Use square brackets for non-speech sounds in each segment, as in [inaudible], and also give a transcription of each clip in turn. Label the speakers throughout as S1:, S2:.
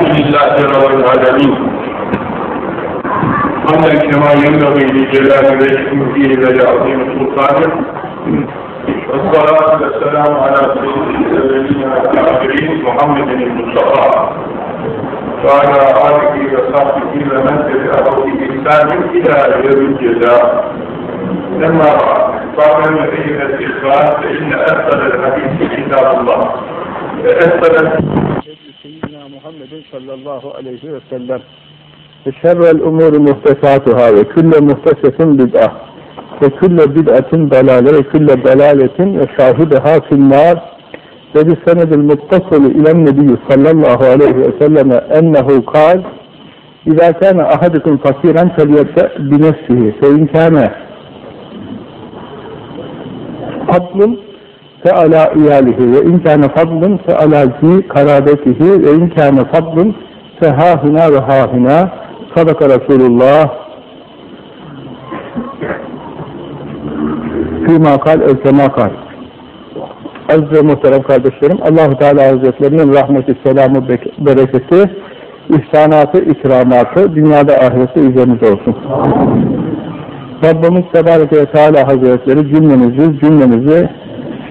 S1: لله رب العالمين. حمدا كما ينبغي لجلال وجهه ولعظيم سلطانه. والصلاة والسلام على سيد الأولين والآخرين محمد المصطفى. وعلى آله وصحبه ومن تبعه بإحسان إلى يوم الجزاء. لما قال نتيجة الإخلاص فإن أفضل الحديث كتاب الله. Muhammedin
S2: sallallahu aleyhi ve sellem. Ve şerrel umuri muhtesatuhâ ve külle muhtesetin bid'ah. Ve külle bid'atin dalâle ve külle dalâletin ve şahidehâ finnâr. Ve bi senedil muttasulu ilen nebiyyü sallallahu aleyhi ve selleme ennehu kal İzâ kâne ahadukum fakiren feliyette binefsihi fe inkâne aklın fe ala iyalihi ve inkâne fadlın fe ala zi karabetihi ve inkâne fadlın fe hâhına ve hâhına sadaka Resulullah fîmâ kal evkemâ kal Aziz ve muhterem kardeşlerim Allahu Teala Hazretlerinin rahmeti, selamı, bereketi ihsanatı, ikramatı dünyada ahirette üzerinize olsun. Rabbimiz Tebareke ve Teala Hazretleri cümlemizi, cümlemizi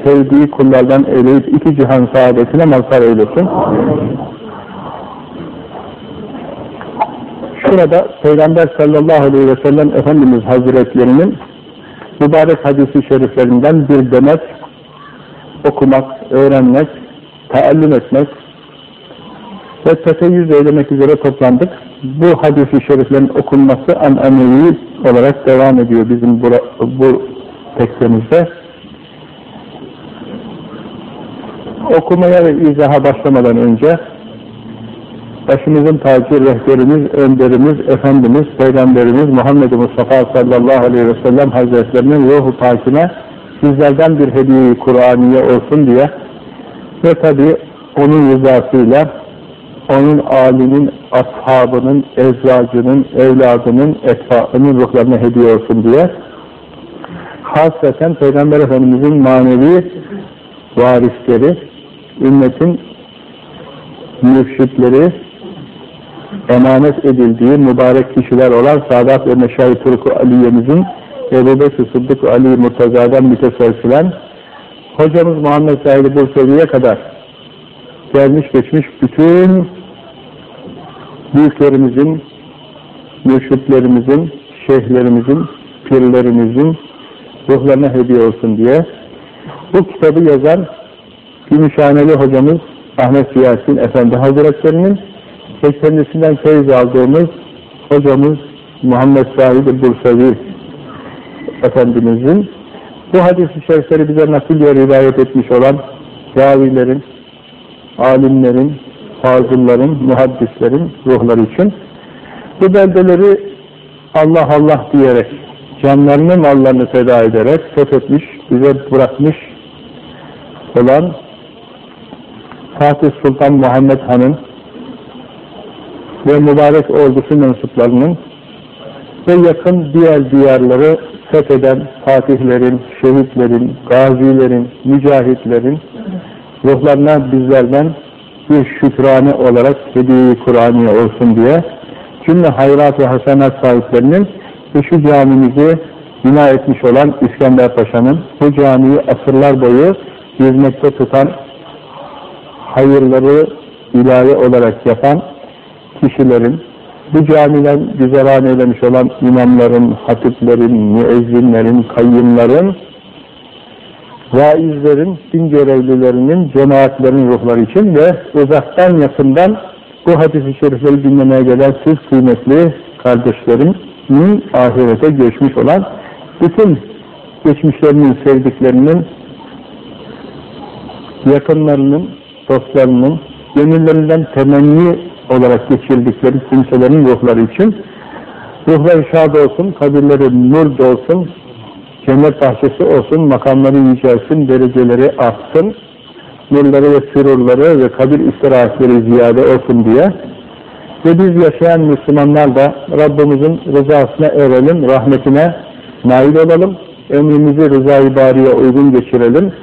S2: sevdiği kullardan eyleyip iki cihan saadetine mazhar eylesin. Şurada Peygamber sallallahu aleyhi ve sellem Efendimiz Hazretlerinin mübarek hadisi şeriflerinden bir demet okumak, öğrenmek, taallüm etmek ve tefeyyüz eylemek üzere toplandık. Bu hadisi şeriflerin okunması an olarak devam ediyor bizim bu, bu tekstimizde. Okumaya ve izaha başlamadan önce başımızın tacı, rehberimiz, önderimiz, Efendimiz, Peygamberimiz Muhammed Mustafa sallallahu aleyhi ve sellem Hazretlerinin ruhu pakine sizlerden bir hediye-i Kur'aniye olsun diye ve tabi onun rızasıyla onun alinin, ashabının, ezvacının, evladının, etfaının ruhlarına hediye olsun diye hasreten Peygamber Efendimizin manevi varisleri, ümmetin mürşitleri, emanet edildiği mübarek kişiler olan Sadat ve Meşayi Turku Aliye'mizin Ebu Bekir Sıddık Ali Murtaza'dan müteselsilen hocamız Muhammed Said Bursevi'ye kadar gelmiş geçmiş bütün büyüklerimizin, mürşitlerimizin, şeyhlerimizin, pirlerimizin ruhlarına hediye olsun diye bu kitabı yazan Gümüşhaneli hocamız Ahmet Siyasin Efendi Hazretlerinin ve kendisinden feyiz aldığımız hocamız Muhammed Said Bursevi Efendimizin bu hadis-i şerifleri bize nakil ve rivayet etmiş olan ravilerin, alimlerin, fazılların, muhaddislerin ruhları için bu beldeleri Allah Allah diyerek, canlarını mallarını feda ederek fethetmiş, bize bırakmış olan Fatih Sultan Muhammed Han'ın ve mübarek ordusu mensuplarının ve yakın diğer diyarları fetheden fatihlerin, şehitlerin, gazilerin, mücahitlerin ruhlarına bizlerden bir şükrane olarak hediye-i Kur'aniye olsun diye cümle hayrat ve hasenat sahiplerinin ve şu camimizi bina etmiş olan İskender Paşa'nın bu camiyi asırlar boyu hizmette tutan hayırları ilahi olarak yapan kişilerin bu camiden güzeran eylemiş olan imamların, hatiplerin, müezzinlerin, kayyımların, vaizlerin, din görevlilerinin, cemaatlerin ruhları için ve uzaktan yakından bu hadis-i şerifleri dinlemeye gelen siz kıymetli kardeşlerimin ahirete geçmiş olan bütün geçmişlerinin, sevdiklerinin, yakınlarının, dostlarının, gönüllerinden temenni olarak geçirdikleri kimselerin ruhları için ruhları şad olsun, kabirleri nur olsun, cennet bahçesi olsun, makamları yücelsin, dereceleri artsın, nurları ve sürurları ve kabir istirahatleri ziyade olsun diye. Ve biz yaşayan Müslümanlar da Rabbimizin rızasına erelim, rahmetine nail olalım, ömrümüzü rıza-i bariye uygun geçirelim,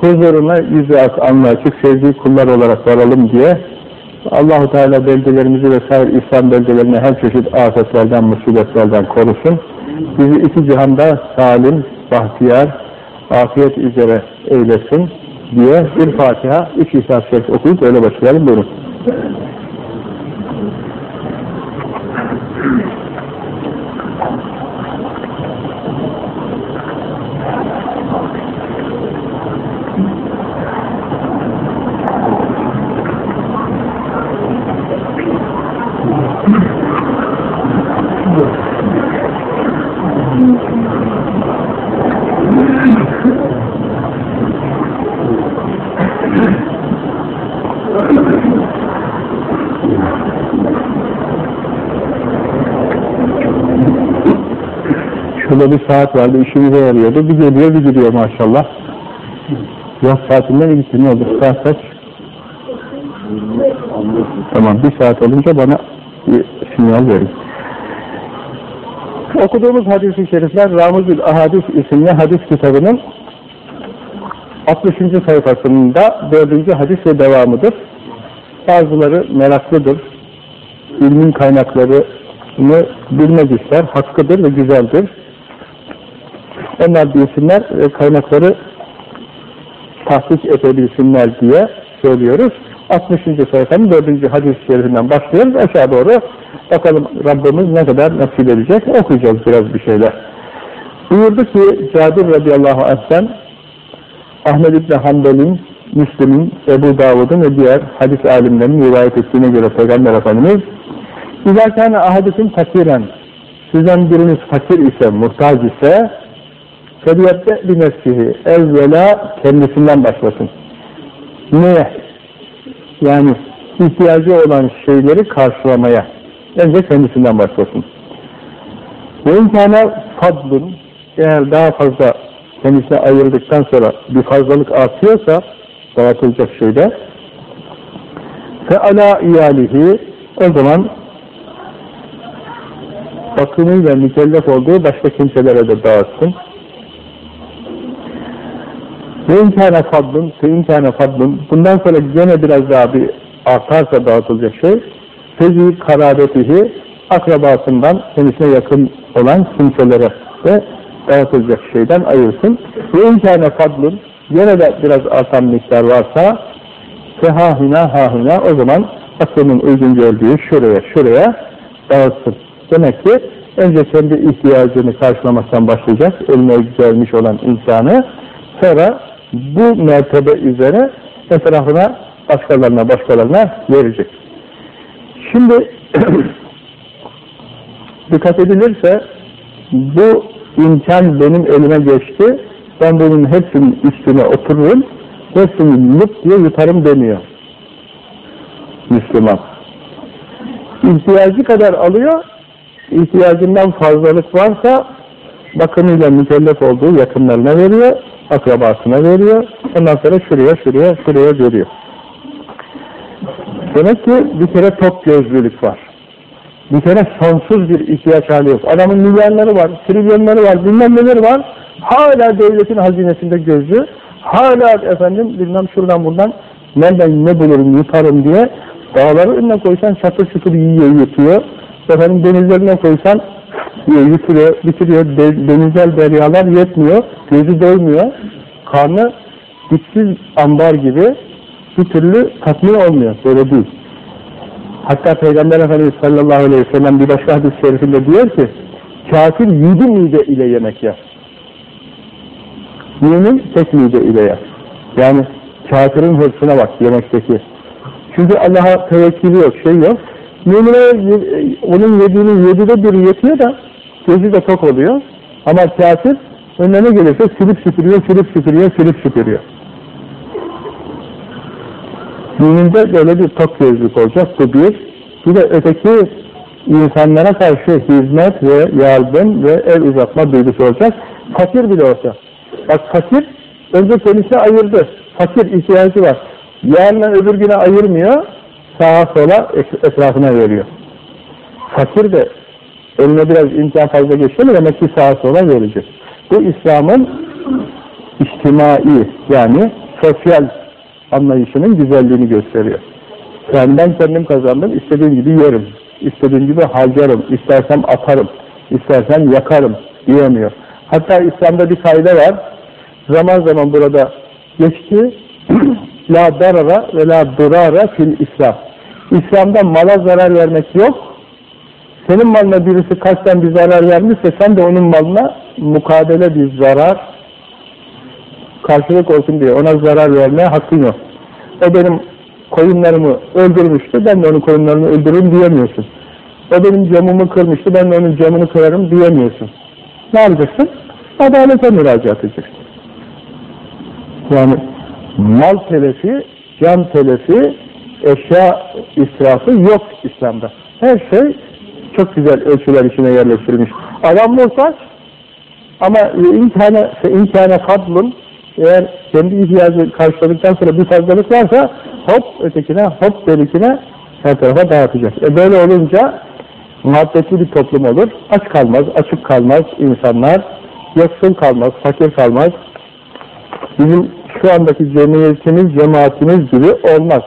S2: huzuruna yüzü ak, anlı açık, sevdiği kullar olarak varalım diye Allahu Teala beldelerimizi ve sair İslam beldelerini her çeşit afetlerden, musibetlerden korusun. Bizi iki cihanda salim, bahtiyar, afiyet üzere eylesin diye bir Fatiha, üç İsa okuyup öyle başlayalım. Buyurun. Şurada bir saat vardı, işimize yarıyordu. Bir geliyor, bir gidiyor maşallah. Yaz saatinde mi gitti, ne oldu? Saat kaç? Tamam, bir saat olunca bana bir sinyal verin. Okuduğumuz hadis-i şerifler Ramuzül Ahadis isimli hadis kitabının 60. sayfasında 4. hadis ve devamıdır. Bazıları meraklıdır. İlmin kaynaklarını bilmek ister, hakkıdır ve güzeldir. Onlar bilsinler kaynakları tahsis edebilsinler diye söylüyoruz. 60. sayfanın 4. hadis-i şerifinden başlıyoruz. Aşağı doğru bakalım Rabbimiz ne kadar nasip edecek. Okuyacağız biraz bir şeyler. Buyurdu ki Cabir radıyallahu anh'ten Ahmed İbni Hanbel'in, Müslim'in, Ebu Davud'un ve diğer hadis alimlerinin rivayet ettiğine göre Peygamber Efendimiz İzâ kâne ahadüsün fakiren sizden biriniz fakir ise, muhtaç ise Fediyette bir nefsihi evvela kendisinden başlasın. Neye? Yani ihtiyacı olan şeyleri karşılamaya. Önce kendisinden başlasın. Ve imkâne fadlun eğer daha fazla kendisine ayırdıktan sonra bir fazlalık artıyorsa dağıtılacak şeyde fe ala iyalihi o zaman bakımıyla mükellef olduğu başka kimselere de dağıtsın. Ve imkâne fadlun, fe imkâne fadlun, bundan sonra gene biraz daha bir artarsa dağıtılacak şey, fezi karabetihi, akrabasından kendisine yakın olan kimselere de dağıtılacak şeyden ayırsın. Ve imkâne fadlun, gene de biraz artan miktar varsa, fehâhina hâhina, o zaman aklının uygun gördüğü şuraya, şuraya dağıtsın. Demek ki önce kendi ihtiyacını karşılamaktan başlayacak, eline gelmiş olan insanı, sonra bu mertebe üzere etrafına başkalarına başkalarına verecek. Şimdi [clears throat] dikkat edilirse bu imkan benim elime geçti. Ben bunun hepsinin üstüne otururum. Hepsini lıp diye yutarım demiyor. Müslüman. İhtiyacı kadar alıyor. ihtiyacından fazlalık varsa bakımıyla mükellef olduğu yakınlarına veriyor akrabasına veriyor. Ondan sonra şuraya, şuraya, şuraya veriyor. Demek ki bir kere top gözlülük var. Bir kere sonsuz bir ihtiyaç hali yok. Adamın milyonları var, trilyonları var, bilmem neleri var. Hala devletin hazinesinde gözü. Hala efendim bilmem şuradan buradan nereden ne bulurum, yutarım diye dağları önüne koysan çatır çutur yiyor, yutuyor. Efendim denizlerine koysan yutuluyor, bitiriyor, denizler deryalar yetmiyor, gözü doymuyor, karnı dipsiz ambar gibi bir türlü tatmin olmuyor, böyle değil. Hatta Peygamber Efendimiz sallallahu aleyhi ve sellem bir başka hadis-i şerifinde diyor ki, kafir yedi mide ile yemek yer. Mümin tek mide ile yer. Yani kafirin hırsına bak yemekteki. Çünkü Allah'a tevekkülü yok, şey yok. Mümine onun yediğinin yedide biri yetiyor da gözü de tok oluyor. Ama kafir önüne gelirse silip süpürüyor, silip süpürüyor, silip süpürüyor. Müminde böyle bir tok gözlük olacak, bu bir. Bir de öteki insanlara karşı hizmet ve yardım ve el uzatma duygusu olacak. Fakir bile olsa. Bak fakir, önce kendisine ayırdı. Fakir ihtiyacı var. Yarın öbür güne ayırmıyor, sağa sola etrafına veriyor. Fakir de eline biraz imkan fazla geçti mi demek ki sağa sola verecek. Bu İslam'ın içtimai yani sosyal anlayışının güzelliğini gösteriyor. Yani ben kendim kazandım, istediğim gibi yerim, istediğim gibi harcarım, istersem atarım, istersem yakarım diyemiyor. Hatta İslam'da bir kaide var, zaman zaman burada geçti, [clears throat] la darara ve la durara fil İslam. İslam'da mala zarar vermek yok, senin malına birisi kasten bir zarar vermişse sen de onun malına mukabele bir zarar karşılık olsun diye ona zarar vermeye hakkın yok. O benim koyunlarımı öldürmüştü, ben de onun koyunlarını öldürürüm diyemiyorsun. O benim camımı kırmıştı, ben de onun camını kırarım diyemiyorsun. Ne yapacaksın? Adalete müracaat edeceksin. Yani mal telefi, can telefi, eşya israfı yok İslam'da. Her şey çok güzel ölçüler içine yerleştirilmiş. Adam olsa ama imkâne, imkâne fadlun eğer kendi ihtiyacı karşıladıktan sonra bir fazlalık varsa hop ötekine, hop berikine her tarafa dağıtacak. E böyle olunca maddetli bir toplum olur. Aç kalmaz, açık kalmaz insanlar. Yoksul kalmaz, fakir kalmaz. Bizim şu andaki cemiyetimiz, cemaatimiz gibi olmaz.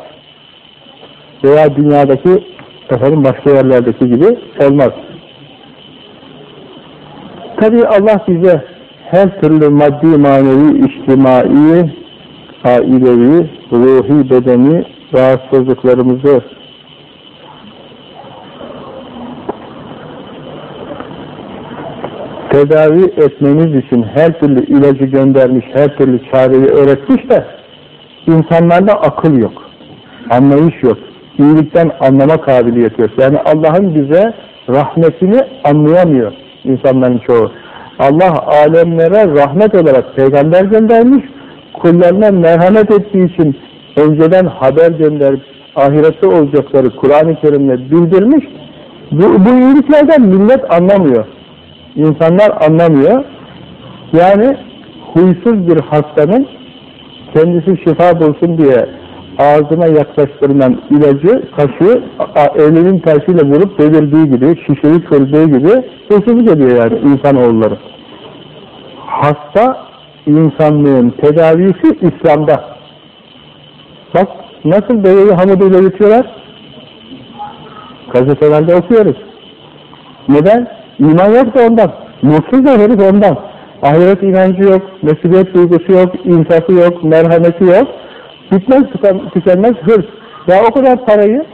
S2: Veya dünyadaki efendim başka yerlerdeki gibi olmaz. Tabi Allah bize her türlü maddi, manevi, içtimai, ailevi, ruhi, bedeni rahatsızlıklarımızı tedavi etmemiz için her türlü ilacı göndermiş, her türlü çareyi öğretmiş de insanlarda akıl yok, anlayış yok, iyilikten anlama kabiliyeti yok. Yani Allah'ın bize rahmetini anlayamıyor insanların çoğu. Allah alemlere rahmet olarak peygamber göndermiş, kullarına merhamet ettiği için önceden haber gönderip ahirette olacakları Kur'an-ı Kerim'le bildirmiş. Bu, bu iyiliklerden millet anlamıyor. İnsanlar anlamıyor. Yani huysuz bir hastanın kendisi şifa bulsun diye ağzına yaklaştırılan ilacı, kaşığı elinin tersiyle vurup devirdiği gibi, şişeyi kırdığı gibi huysuzluk ediyor yani insanoğulları. Hasta insanlığın tedavisi İslam'da. Bak nasıl bebeği hamuduyla yutuyorlar? Gazetelerde okuyoruz. Neden? İman yok da ondan. Mutsuz da herif ondan. Ahiret inancı yok, mesuliyet duygusu yok, insafı yok, merhameti yok. Bitmez tükenmez hırs. Ya o kadar parayı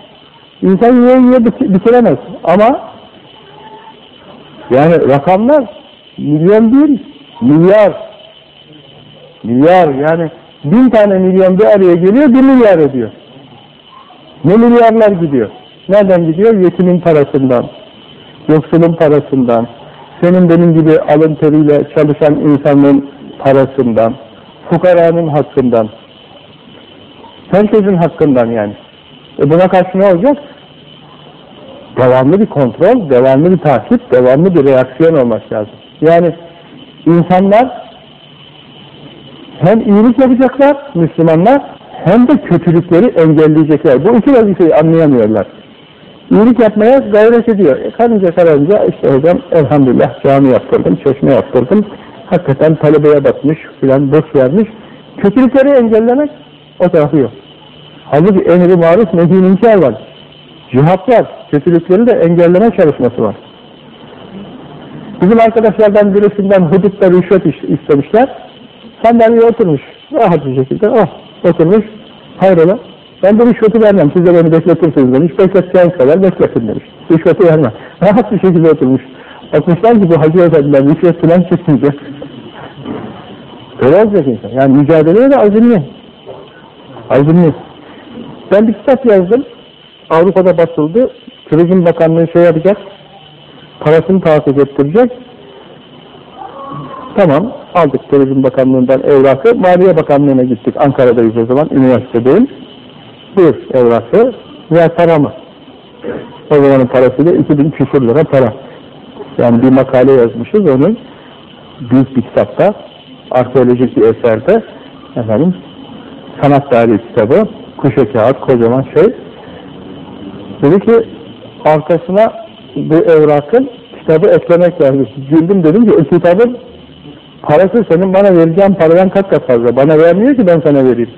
S2: insan yiye yiye bitiremez. Ama yani rakamlar milyon değil, milyar. Milyar yani bin tane milyon bir araya geliyor, bir milyar ediyor. Ne milyarlar gidiyor. Nereden gidiyor? Yetimin parasından, yoksulun parasından, senin benim gibi alın teriyle çalışan insanın parasından, fukaranın hakkından, herkesin hakkından yani. E buna karşı ne olacak? Devamlı bir kontrol, devamlı bir takip, devamlı bir reaksiyon olması lazım. Yani insanlar hem iyilik yapacaklar Müslümanlar hem de kötülükleri engelleyecekler. Bu iki vazifeyi anlayamıyorlar. İyilik yapmaya gayret ediyor. E, karınca karınca işte hocam elhamdülillah cami yaptırdım, çeşme yaptırdım. Hakikaten talebeye bakmış filan boş vermiş. Kötülükleri engellemek o tarafı yok. Halbuki emri maruf nehi inkar var. Cihat var. Kötülükleri de engelleme çalışması var. Bizim arkadaşlardan birisinden hudutta rüşvet istemişler. Sandalyeye oturmuş. Rahat bir şekilde. Oh, oturmuş. Hayrola? Ben de rüşveti vermem. Siz de beni bekletirsiniz demiş. Bekleteceğiniz kadar bekletin demiş. Rüşveti vermem. Rahat bir şekilde oturmuş. Bakmışlar ki bu hacı efendiler rüşvet falan çekince. Öyle olacak insan. Yani mücadeleye de azimli. Azimli. Ben bir kitap yazdım. Avrupa'da basıldı. Turizm Bakanlığı şey yapacak. Parasını tahsis ettirecek. Tamam. Aldık Turizm Bakanlığı'ndan evrakı. Maliye Bakanlığı'na gittik. Ankara'dayız o zaman. Üniversitedeyim. Buyur evrakı. Ver paramı. O zamanın parasıyla 2000 küsur lira para. Yani bir makale yazmışız onun büyük bir kitapta arkeolojik bir eserde efendim sanat tarihi kitabı kuşa kağıt kocaman şey dedi ki arkasına bu evrakın kitabı eklemek lazım. Güldüm dedim ki o kitabın parası senin bana vereceğin paradan kat kat fazla. Bana vermiyor ki ben sana vereyim.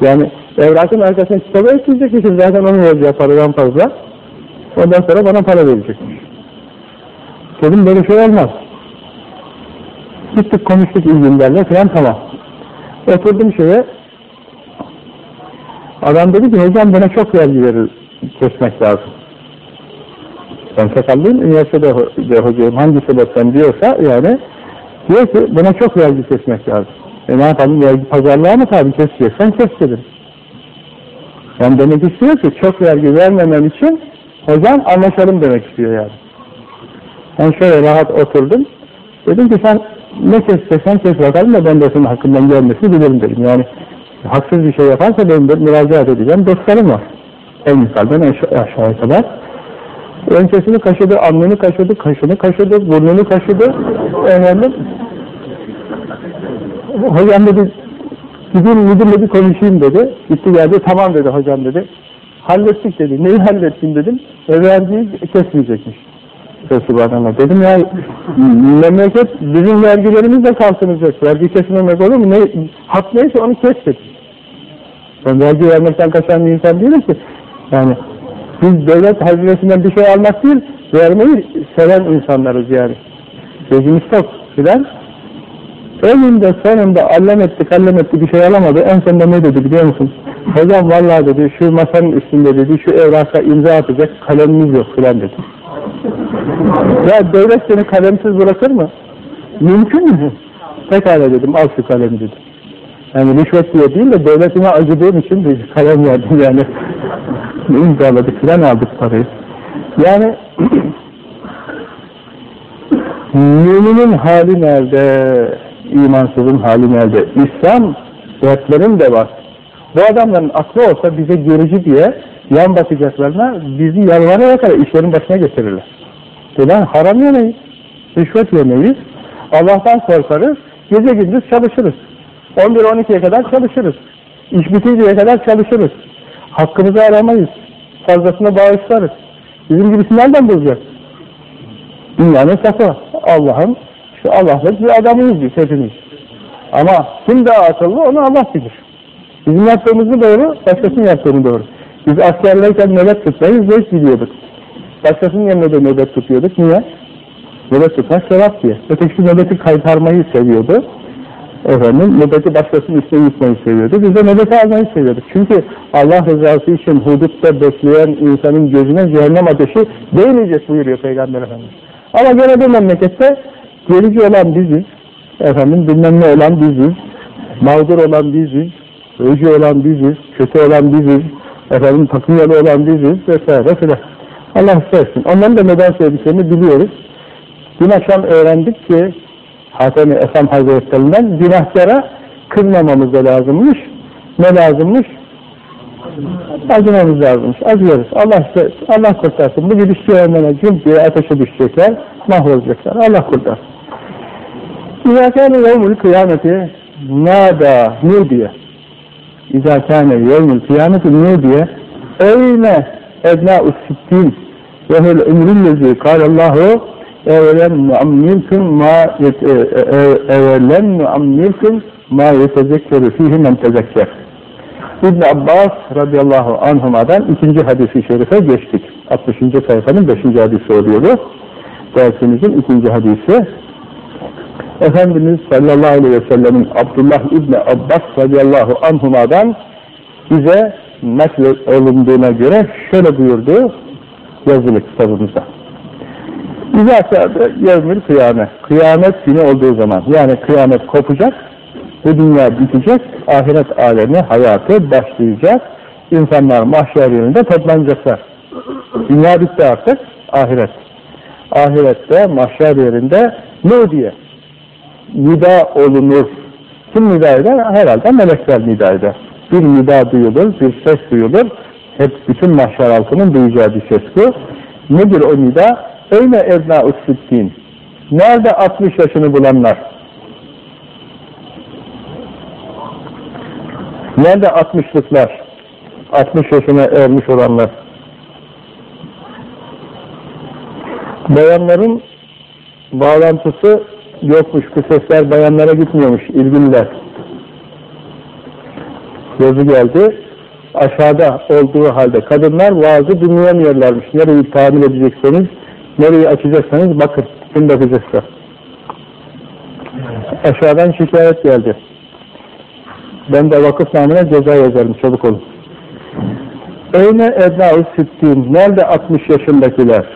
S2: Yani Evrakın arkasına kitabı ekleyecekmişim zaten onun vereceği paradan fazla. Ondan sonra bana para verecekmiş. Dedim böyle şey olmaz. Gittik konuştuk ilgililerle falan tamam. Oturdum şeye. Adam dedi ki hocam bana çok vergi verir, kesmek lazım. Ben sakallıyım, üniversitede ho de hocayım, hangi sebepten diyorsa yani diyor ki buna çok vergi kesmek lazım. E ne yapalım, vergi pazarlığa mı tabi keseceksen kes dedim. Yani demek istiyor ki çok vergi vermemem için hocam anlaşalım demek istiyor yani. Ben şöyle rahat oturdum. Dedim ki sen ne keseceksen kes bakalım da ben de senin hakkından gelmesini bilirim dedim. Yani haksız bir şey yaparsa benim de müracaat edeceğim dostlarım var. En yukarıdan aşağıya kadar. Öncesini kaşıdı, alnını kaşıdı, kaşını kaşıdı, burnunu kaşıdı. Efendim, hocam dedi, gideyim müdürle bir konuşayım dedi. Gitti geldi, tamam dedi hocam dedi. Hallettik dedi. Neyi hallettin dedim. E vergiyi kesmeyecekmiş. Subhanallah. Dedim ya memleket bizim vergilerimizle kalkınacak. Vergi kesmemek olur mu? Ne, hak neyse onu kes dedi. Ben vergi vermekten kaçan bir insan değilim ki. Yani biz devlet hazinesinden bir şey almak değil, vermeyi seven insanlarız yani. Gözümüz tok filan. Önünde sonunda allem etti, kallem etti bir şey alamadı. En sonunda ne dedi biliyor musun? Hocam vallahi dedi şu masanın üstünde dedi şu evraka imza atacak kalemimiz yok filan dedi. Ya devlet seni kalemsiz bırakır mı? Mümkün mü? Pekala dedim al şu kalemi dedim. Yani rüşvet diye değil de devletime acıdığım için bir kalem verdim yani. [laughs] imzaladık filan aldık parayı. Yani [clears throat] müminin hali nerede? imansızın hali nerede? İslam dertlerin de var. Bu adamların aklı olsa bize görücü diye yan bakacaklarına bizi yalvararak kadar işlerin başına getirirler. Neden? Haram yemeyiz. Rüşvet yemeyiz. Allah'tan korkarız. Gece gündüz çalışırız. 11-12'ye kadar çalışırız. İş bitinceye kadar çalışırız. Hakkımızı aramayız. Fazlasını bağışlarız. Bizim gibisi nereden bulacak? Dünyanın safı. Allah'ın şu Allah'lık bir adamıyız biz hepimiz. Ama kim daha akıllı onu Allah bilir. Bizim yaptığımızı doğru, başkasının yaptığını doğru. Biz askerlerken nöbet tutmayı zevk biliyorduk. Başkasının yerine de nöbet tutuyorduk. Niye? Nöbet tutmak sevap diye. Ötekisi nöbeti kaytarmayı seviyordu. Efendim, nöbeti başkasının üstüne yıkmayı seviyordu. Biz de nöbeti almayı seviyorduk. Çünkü Allah rızası için hudutta bekleyen insanın gözüne cehennem ateşi değmeyecek buyuruyor Peygamber Efendimiz. Ama gene bu memlekette gerici olan biziz, efendim bilmem ne olan biziz, mağdur olan biziz, öcü olan biziz, kötü olan biziz, efendim takınyalı olan biziz vesaire filan. Allah istersin. Onların da neden sevdiklerini biliyoruz. Dün akşam öğrendik ki Hatem-i Esam Hazretlerinden günahkara kırmamamız da lazımmış. Ne lazımmış? Acımamız lazımmış. Acıyoruz. Allah Allah kurtarsın. Bu gidiş cehennemine cüm diye ateşe düşecekler, mahvolacaklar. Allah kurtarsın. İzâ kâne yevmül kıyameti nâdâ diye. İzâ kâne yevmül kıyameti diye. Eyne ebnâ-u sittin ve hul umrullezî kâlallahu evvelen nuammilkum ma evvelen nuammilkum ma yetezekkeru fihi men tezekker. İbn Abbas radıyallahu anhuma'dan ikinci hadisi şerife geçtik. 60. sayfanın 5. hadisi oluyordu. Dersimizin ikinci hadisi. Efendimiz sallallahu aleyhi ve sellemin Abdullah İbni Abbas radıyallahu anhuma'dan bize olunduğuna göre şöyle buyurdu yazılı kitabımızda. İzâkâde yevmül kıyamet. Kıyamet günü olduğu zaman yani kıyamet kopacak, bu dünya bitecek, ahiret alemi hayatı başlayacak, insanlar mahşer yerinde toplanacaklar. Dünya bitti artık, ahiret. Ahirette, mahşer yerinde ne diye? Nida olunur. Kim nida eder? Herhalde melekler nida eder. Bir nida duyulur, bir ses duyulur. Hep bütün mahşer halkının duyacağı bir ses bu. Nedir o nida? Eyne ebna usfittin. Nerede 60 yaşını bulanlar? Nerede 60'lıklar? 60 yaşına ermiş olanlar. Bayanların bağlantısı yokmuş. Bu sesler bayanlara gitmiyormuş. ilgililer. Yazı geldi. aşağıda olduğu halde kadınlar vaazı dinleyemiyorlarmış. Nereyi tamir edecekseniz, nereyi açacaksanız bakın, kim bakacaksa. Aşağıdan şikayet geldi. Ben de vakıf namına ceza yazarım, çabuk olun. Eyne ebnâ-ı sittin, nerede 60 yaşındakiler?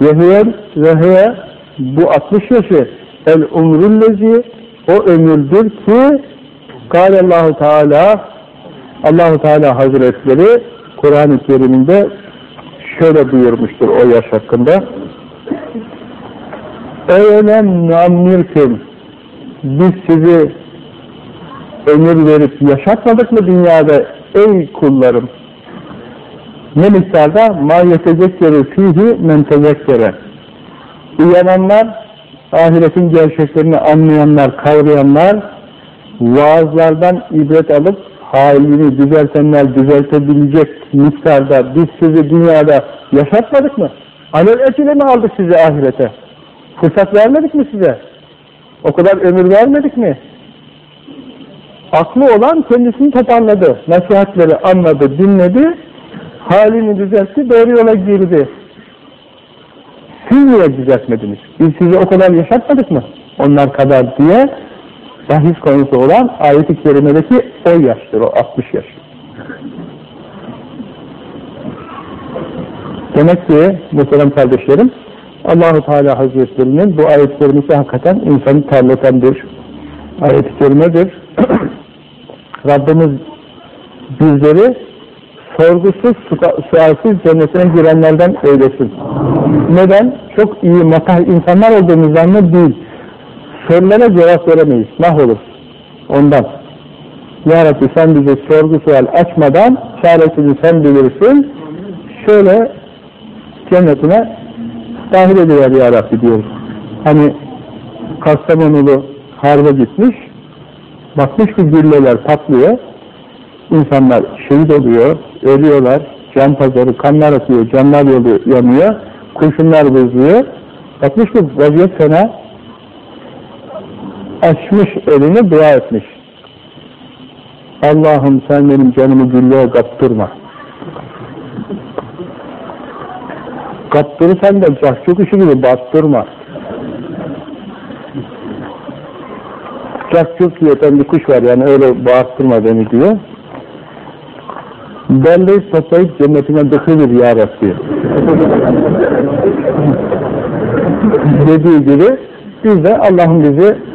S2: Vehiye, vehiye, bu 60 yaşı, el umrullezi, o ömürdür ki, Allahu Teala, Allahu Teala Hazretleri, Kur'an-ı Kerim'inde şöyle buyurmuştur o yaş hakkında. Evelem nuammirkim, biz sizi ömür verip yaşatmadık mı dünyada ey kullarım? Ne miktarda? Ma yetezekkeru fihi men tezekkere. Uyananlar, ahiretin gerçeklerini anlayanlar, kavrayanlar, vaazlardan ibret alıp halini düzeltenler düzeltebilecek miktarda biz sizi dünyada yaşatmadık mı? Alel etile mi aldık sizi ahirete? Fırsat vermedik mi size? O kadar ömür vermedik mi? Aklı olan kendisini toparladı. Nasihatleri anladı, dinledi, halini düzeltti, doğru yola girdi. Siz niye düzeltmediniz? Biz sizi o kadar yaşatmadık mı? Onlar kadar diye bahis konusu olan ayet-i kerimedeki o yaştır, o 60 yaş. Demek ki muhterem kardeşlerim, Allahu Teala Hazretlerinin bu ayet-i kerimesi hakikaten insanı terleten bir ayet-i kerimedir. [clears throat] Rabbimiz bizleri sorgusuz, sualsiz cennetine girenlerden eylesin. Neden? Çok iyi, matah insanlar olduğumuzdan mı? Değil. Sorulara cevap veremeyiz. Mahvolur. Ondan. Ya Rabbi sen bize sorgu sual açmadan çaresini sen bilirsin. Şöyle cennetine dahil ediver Ya Rabbi diyoruz. Hani Kastamonulu harba gitmiş, bakmış ki gülleler patlıyor, insanlar şehit oluyor, ölüyorlar, can pazarı, kanlar atıyor, canlar yanıyor, kurşunlar bozuyor. Bakmış ki vaziyet fena, açmış elini dua etmiş. Allah'ım sen benim canımı güllüğe kaptırma. Kaptırırsan da cahçuk işi gibi battırma. Cahçuk yeten bir kuş var yani öyle bağırttırma beni diyor. Belleği toplayıp cennetine dökülür ya Rabbi. [laughs] Dediği gibi biz de Allah'ın bizi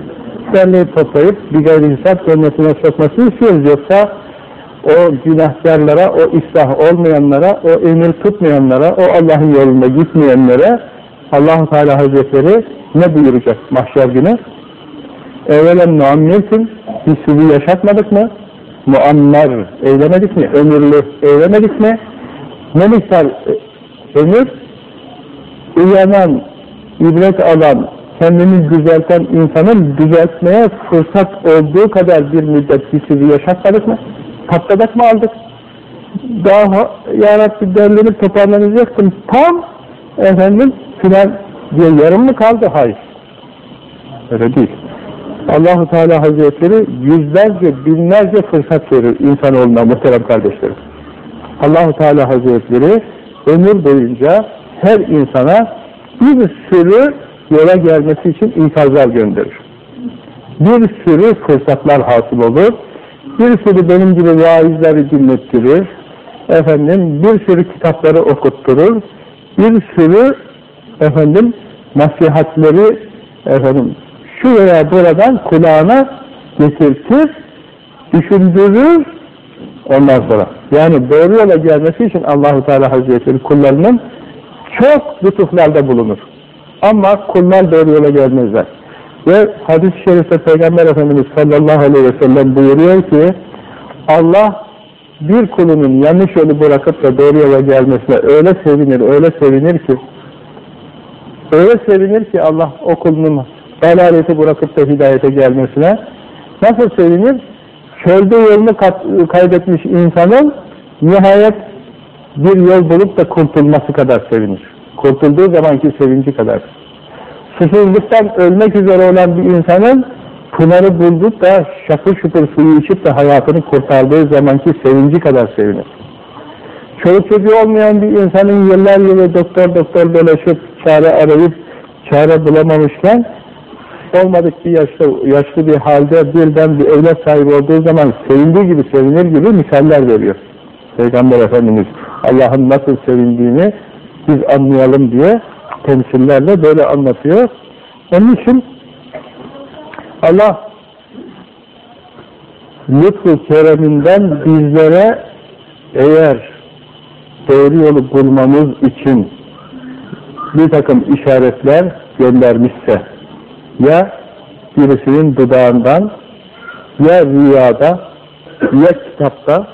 S2: belleği toplayıp bir gayri hesap cennetine sokmasını istiyoruz. Yoksa o günahkarlara, o ıslah olmayanlara, o emir tutmayanlara, o Allah'ın yolunda gitmeyenlere allah Teala Hazretleri ne buyuracak mahşer günü? Evvelen muammirsin, biz sizi yaşatmadık mı? Muammer, eylemedik mi? Ömürlü, eylemedik mi? Ne miktar ömür? Uyanan, ibret alan, kendini düzelten insanın düzeltmeye fırsat olduğu kadar bir müddet biz sizi yaşatmadık mı? Patladak mı aldık? Daha ya Rabbi derlenip toparlanacaktım. Tam efendim filan diye yarım mı kaldı? Hayır. Öyle değil. Allahu Teala Hazretleri yüzlerce, binlerce fırsat verir insanoğluna muhterem kardeşlerim. Allahu Teala Hazretleri ömür boyunca her insana bir sürü yola gelmesi için ikazlar gönderir. Bir sürü fırsatlar hasıl olur. Bir sürü benim gibi vaizleri dinlettirir. Efendim bir sürü kitapları okutturur. Bir sürü efendim nasihatleri efendim şu veya buradan kulağına getirtir, düşündürür ondan sonra. Yani doğru yola gelmesi için Allahu Teala Hazretleri kullarının çok lütuflarda bulunur. Ama kullar doğru yola gelmezler. Ve hadis-i şerifte Peygamber Efendimiz sallallahu aleyhi ve sellem buyuruyor ki Allah bir kulunun yanlış yolu bırakıp da doğru yola gelmesine öyle sevinir, öyle sevinir ki öyle sevinir ki Allah o kulunun dalaleti bırakıp da hidayete gelmesine nasıl sevinir? Çölde yolunu kaybetmiş insanın nihayet bir yol bulup da kurtulması kadar sevinir. Kurtulduğu zamanki sevinci kadar. Susuzluktan ölmek üzere olan bir insanın Pınarı bulduk da şapır şupur suyu içip de hayatını kurtardığı zamanki sevinci kadar sevinir. Çoluk çocuğu olmayan bir insanın yıllar yılı doktor doktor dolaşıp çare arayıp çare bulamamışken olmadık bir yaşta, yaşlı bir halde birden bir evlat sahibi olduğu zaman sevindiği gibi sevinir gibi misaller veriyor. Peygamber Efendimiz Allah'ın nasıl sevindiğini biz anlayalım diye temsillerle böyle anlatıyor. Onun için Allah lütfu kereminden bizlere eğer doğru yolu bulmamız için bir takım işaretler göndermişse ya birisinin dudağından ya rüyada ya kitapta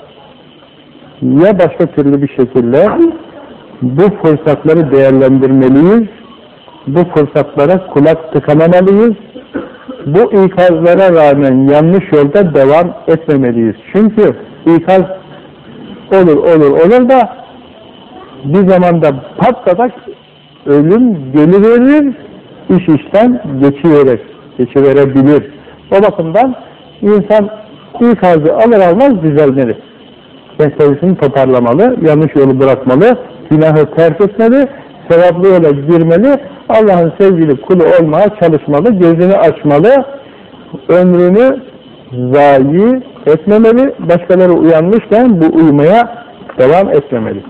S2: ya başka türlü bir şekilde bu fırsatları değerlendirmeliyiz. Bu fırsatlara kulak tıkamamalıyız. Bu ikazlara rağmen yanlış yolda devam etmemeliyiz. Çünkü ikaz olur olur olur da bir zamanda patladak ölüm geliverir, iş işten geçiverir, geçiverebilir. O bakımdan insan ikazı alır almaz düzelmeli. Mesleğisini toparlamalı, yanlış yolu bırakmalı, günahı terk etmeli, sevaplı yola girmeli, Allah'ın sevgili kulu olmaya çalışmalı, gözünü açmalı, ömrünü zayi etmemeli, başkaları uyanmışken bu uyumaya devam etmemeli.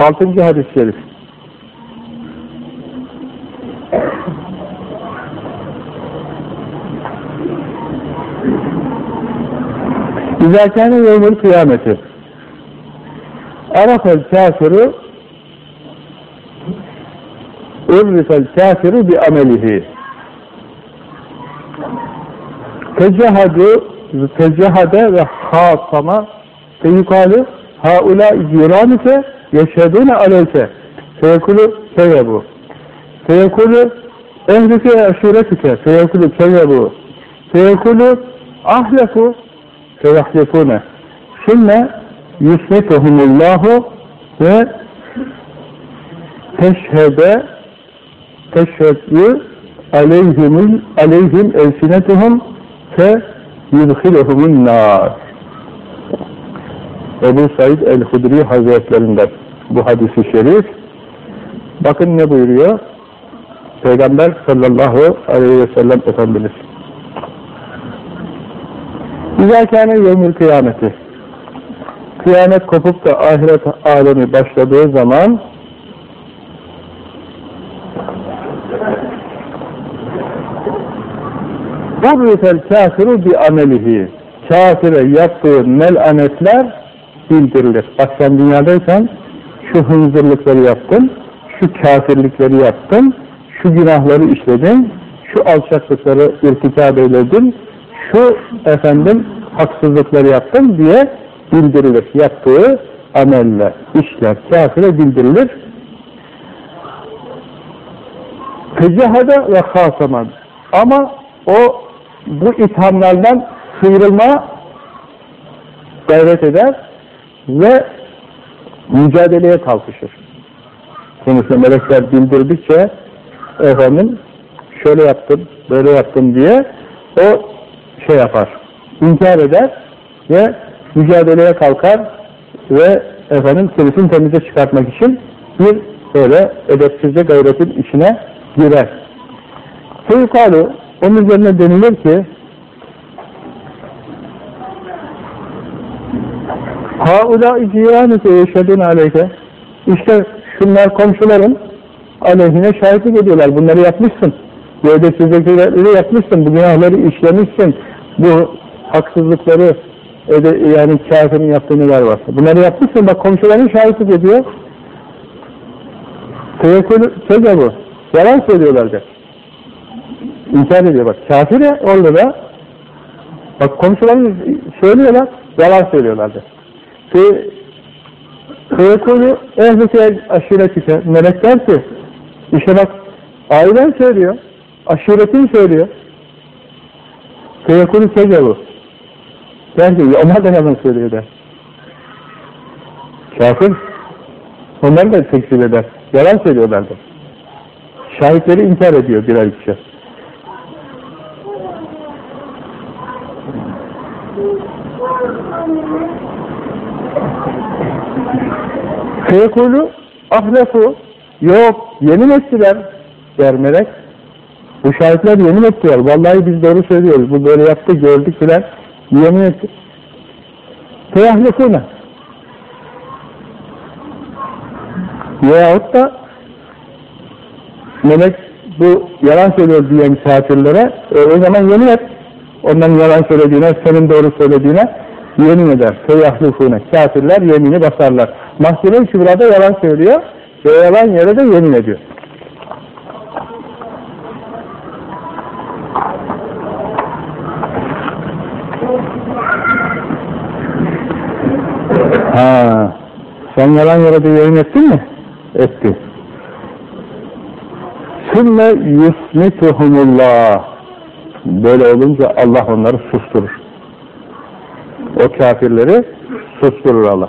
S2: Altıncı hadis-i şerif. İzâ kâne yevmül kıyameti Arafel kafiru Urrifel kafiru bi amelihi. Tecehadu Tecehade ve hasama ve yukalı haula ciranike yeşhedûne aleyke. Feyekulu keyebu feyekulu ehlike aşiretike feyekulu keyebu feyekulu ahlefu feyahlifune sümme yusmetuhumullahu ve teşhede teşhedü aleyhimul aleyhim elsinetuhum fe yudhiluhumun nar Ebu Said el-Hudri Hazretlerinden bu hadisi şerif. Bakın ne buyuruyor? Peygamber sallallahu aleyhi ve sellem Efendimiz. İzâ kâne yevmül kıyameti. Kıyamet kopup da ahiret alemi başladığı zaman Burrifel kafiru bi amelihi. Kafire yaptığı melanetler bildirilir. Bak sen dünyadaysan şu hınzırlıkları yaptın, şu kafirlikleri yaptın, şu günahları işledin, şu alçaklıkları irtikab eyledin, şu efendim haksızlıkları yaptın diye bildirilir. Yaptığı ameller, işler kafire bildirilir. Tecehede ve hasaman. Ama o bu ithamlardan sıyrılma gayret eder ve mücadeleye kalkışır. Kendisine melekler bildirdikçe efendim şöyle yaptım, böyle yaptım diye o şey yapar, inkar eder ve mücadeleye kalkar ve efendim kendisini temize çıkartmak için bir böyle edepsizce gayretin içine girer. Feyukalu onun üzerine denilir ki Haula ciranike yeşhedun aleyke İşte şunlar komşuların aleyhine şahitlik ediyorlar. Bunları yapmışsın. Edepsizlikleri yapmışsın. Bu günahları işlemişsin. Bu haksızlıkları yani kafirin yaptığı neler varsa. Bunları yapmışsın. Bak komşuların şahitlik ediyor. Tevekkül söz bu. Yalan söylüyorlardı. İnkar ediyor bak. Kafire orada da bak komşuların söylüyorlar. Yalan söylüyorlardı. Feyekulü ehlike aşiretike melek der ki işte bak ailen söylüyor aşiretin söylüyor feyekulü bu. der ki onlar da yalan söylüyor der kafir onlar da tekzip eder yalan söylüyorlardı Şahitleri inkar ediyor birer kişi. Fekulu ahlefu yok yemin ettiler der melek. Bu şahitler yemin ettiler. Vallahi biz doğru söylüyoruz. Bu böyle yaptı gördük filan. Yemin etti. Feyahlefune. Veyahut da melek bu yalan söylüyor diyen kafirlere e, o zaman yemin et. Onların yalan söylediğine, senin doğru söylediğine yemin eder. Feyahlefune. Kafirler yemini basarlar. Mahkeme-i Kübra'da yalan söylüyor ve yalan yere de yemin ediyor. Sen yalan yere de yemin ettin mi? Etti. Sümme yusmituhumullah. Böyle olunca Allah onları susturur. O kafirleri susturur Allah.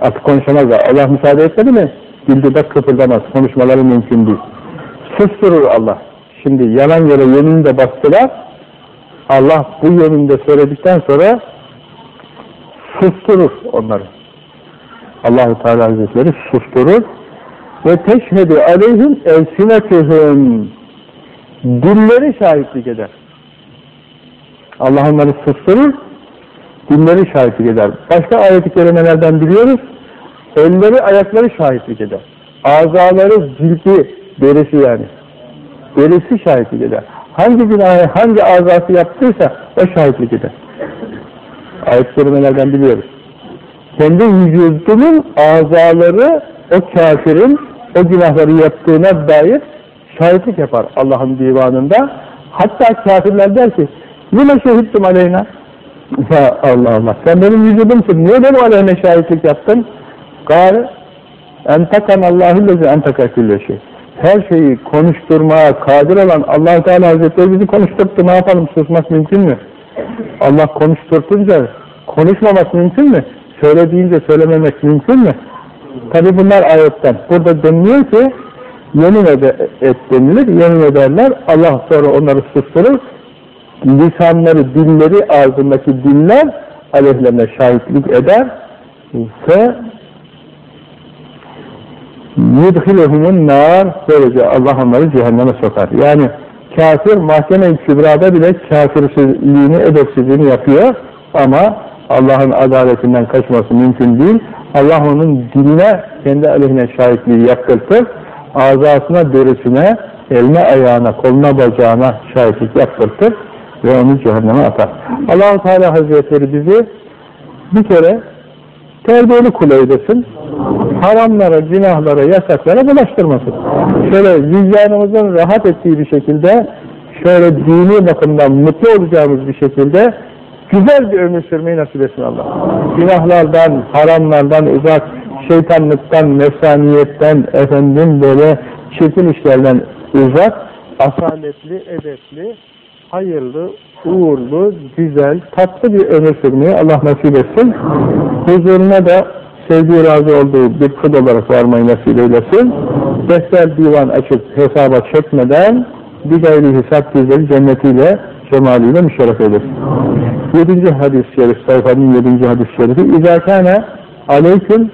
S2: Artık konuşamazlar. Allah müsaade etmedi mi? Dilde kıpırdamaz. Konuşmaları mümkün değil. Susturur Allah. Şimdi yalan yere yemin de bastılar. Allah bu yeminde söyledikten sonra susturur onları. Allahu Teala Hazretleri susturur ve teşhedü aleyhim elsinetühüm dilleri şahitlik eder. Allah onları susturur, dilleri şahitlik eder. Başka ayet-i kerimelerden biliyoruz, elleri, ayakları şahitlik eder. Azaları, cildi, derisi yani. Derisi şahitlik eder. Hangi günahı, hangi azası yaptıysa o şahitlik eder. Ayet-i kerimelerden biliyoruz. Kendi vücudunun azaları o kafirin o günahları yaptığına dair şahitlik yapar Allah'ın divanında. Hatta kafirler der ki Lime şehittim aleyna [laughs] Ya Allah Allah sen benim vücudumsun niye benim aleyhine şahitlik yaptın? Gâle entakan Allahüllezi entaka külle şey. Her şeyi konuşturmaya kadir olan allah Teala Hazretleri bizi konuşturttu. Ne yapalım? Susmak mümkün mü? Allah konuşturtunca konuşmamak mümkün mü? Söylediğince söylememek mümkün mü? Tabi bunlar ayetten. Burada deniliyor ki yemin ede, et denilir, yemin ederler. Allah sonra onları susturur. Lisanları, dilleri, ağzındaki diller aleyhlerine şahitlik eder ve yudhilehumun nar böylece Allah onları cehenneme sokar. Yani kafir mahkeme-i kübrada bile kafirsizliğini, edepsizliğini yapıyor ama Allah'ın adaletinden kaçması mümkün değil. Allah onun diline kendi aleyhine şahitliği yaptırtır. Azasına, derisine, eline, ayağına, koluna, bacağına şahitlik yaptırtır ve onu cehenneme atar. allah Teala Hazretleri bizi bir kere terbiyeli kul eylesin. Haramlara, günahlara, yasaklara bulaştırmasın. Şöyle vicdanımızın rahat ettiği bir şekilde, şöyle dini bakımdan mutlu olacağımız bir şekilde güzel bir ömür sürmeyi nasip etsin Allah. Günahlardan, haramlardan uzak, şeytanlıktan, nefsaniyetten, efendim böyle çirkin işlerden uzak, asaletli, edepli, hayırlı, uğurlu, güzel, tatlı bir ömür sürmeyi Allah nasip etsin. Huzuruna da sevdiği razı olduğu bir kul olarak varmayı nasip eylesin. Defter divan açıp hesaba çekmeden bir gayri hesap güzeli cennetiyle cemaliyle müşerref eylesin. Yedinci hadis-i şerif, sayfanın yedinci hadis-i şerifi اِذَا كَانَ عَلَيْكُمْ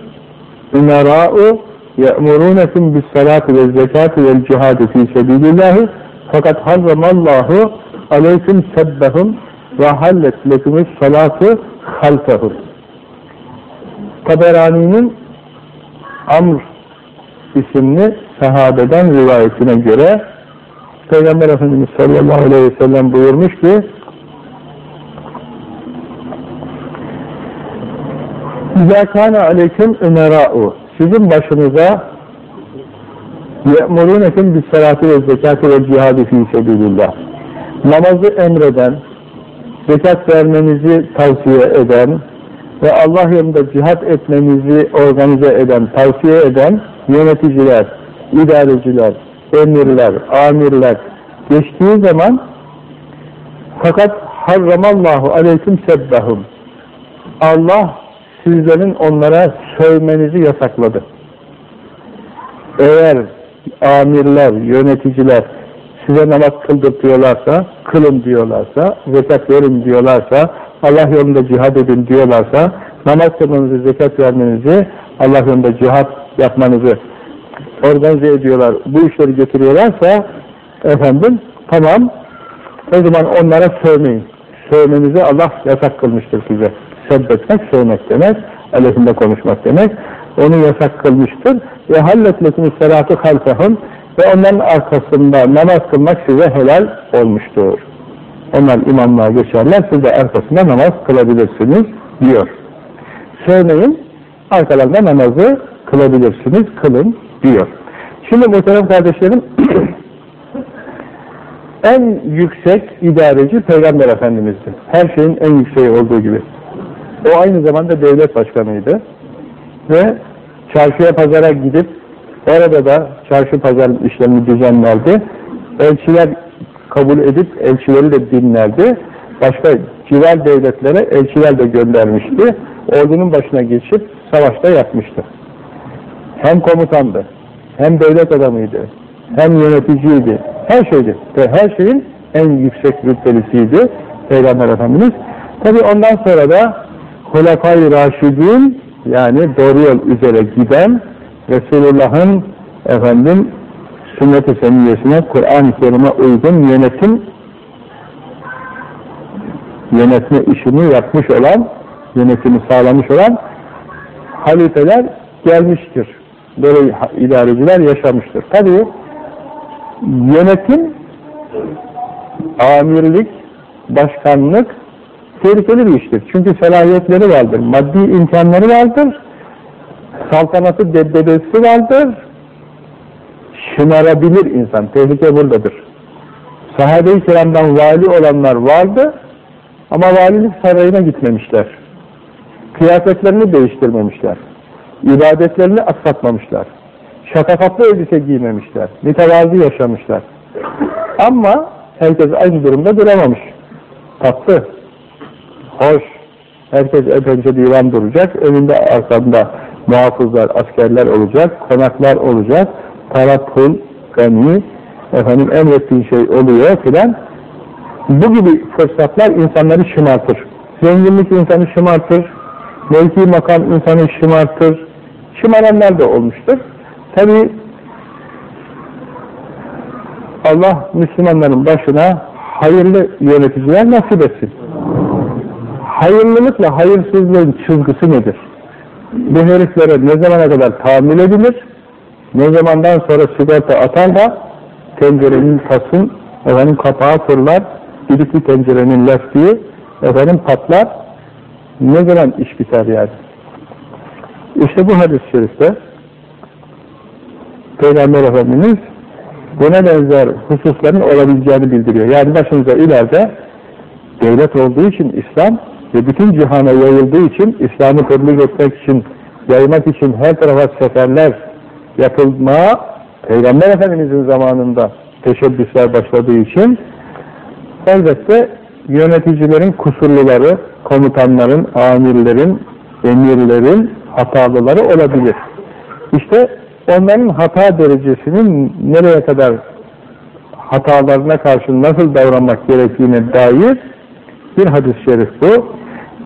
S2: اُمَرَاءُ يَأْمُرُونَكُمْ بِالصَّلَاةِ وَالزَّكَاةِ وَالْجِهَادِ فِي سَبِيلِ اللّٰهِ fakat harramallahu aleyküm sebbehum ve hallet lekümüs salatu halfehum. Taberani'nin Amr isimli sahabeden rivayetine göre Peygamber Efendimiz sallallahu aleyhi ve sellem buyurmuş ki İzâ kâne aleyküm ümerâ'u. Sizin başınıza ye'murûnekum bis salati ve zekati ve cihadi fî sebîlillah namazı emreden, zekat vermenizi tavsiye eden ve Allah yolunda cihat etmenizi organize eden, tavsiye eden yöneticiler, idareciler, emirler, amirler geçtiği zaman fakat harramallahu aleyküm sebbahum Allah sizlerin onlara sövmenizi yasakladı. Eğer amirler, yöneticiler size namaz kıldırtıyorlarsa, kılın diyorlarsa, zekat verin diyorlarsa, Allah yolunda cihad edin diyorlarsa, namaz kılmanızı, zekat vermenizi, Allah yolunda cihad yapmanızı organize ediyorlar, bu işleri götürüyorlarsa, efendim, tamam, o zaman onlara sövmeyin. Sövmenizi Allah yasak kılmıştır size. Sebbetmek, sövmek demek, aleyhinde konuşmak demek. Onu yasak kılmıştır. Ve halletlekum selatı halfehum ve onların arkasında namaz kılmak size helal olmuştur. Onlar imamlığa geçerler, siz de arkasında namaz kılabilirsiniz diyor. Söyleyin, arkalarında namazı kılabilirsiniz, kılın diyor. Şimdi muhterem kardeşlerim, [clears throat] en yüksek idareci Peygamber Efendimiz'dir. Her şeyin en yükseği olduğu gibi. O aynı zamanda devlet başkanıydı. Ve çarşıya pazara gidip orada da çarşı pazar işlerini düzenlerdi. Elçiler kabul edip elçileri de dinlerdi. Başka civar devletlere elçiler de göndermişti. Ordunun başına geçip savaşta yapmıştı. Hem komutandı, hem devlet adamıydı, hem yöneticiydi, her şeydi. Ve her şeyin en yüksek rütbelisiydi Peygamber Efendimiz. Tabi ondan sonra da Hulefai Raşidin yani doğru yol üzere giden Resulullah'ın efendim sünnet-i seniyyesine, Kur'an-ı Kerim'e uygun yönetim yönetme işini yapmış olan, yönetimi sağlamış olan halifeler gelmiştir. Böyle idareciler yaşamıştır. Tabi yönetim, amirlik, başkanlık tehlikeli bir iştir. Çünkü selahiyetleri vardır, maddi imkanları vardır, saltanatı debbedesi vardır, şımarabilir insan. Tehlike buradadır. Sahabe-i kiramdan vali olanlar vardı ama valilik sarayına gitmemişler. Kıyafetlerini değiştirmemişler. İbadetlerini aksatmamışlar. Şatafatlı elbise giymemişler. Mütevazı yaşamışlar. Ama herkes aynı durumda duramamış. Tatlı, hoş, herkes önce divan duracak, önünde arkanda muhafızlar, askerler olacak, konaklar olacak, para, pul, gani, efendim emrettiğin şey oluyor filan. Bu gibi fırsatlar insanları şımartır. Zenginlik insanı şımartır, mevki makam insanı şımartır, şımaranlar da olmuştur. Tabi Allah Müslümanların başına hayırlı yöneticiler nasip etsin. Hayırlılıkla hayırsızlığın çizgisi nedir? Bu heriflere ne zamana kadar tahammül edilir? Ne zamandan sonra sigorta atar da tencerenin tasın, efendim kapağı fırlar, düdüklü tencerenin lastiği efendim patlar. Ne zaman iş biter yani? İşte bu hadis-i şerifte Peygamber Efendimiz buna benzer hususların olabileceğini bildiriyor. Yani başınıza ileride devlet olduğu için İslam ve bütün cihana yayıldığı için İslam'ı tebliğ etmek için, yaymak için her tarafa seferler yapılmaya Peygamber Efendimiz'in zamanında teşebbüsler başladığı için elbette yöneticilerin kusurluları, komutanların, amirlerin, emirlerin hatalıları olabilir. İşte onların hata derecesinin nereye kadar hatalarına karşı nasıl davranmak gerektiğine dair bir hadis-i şerif bu.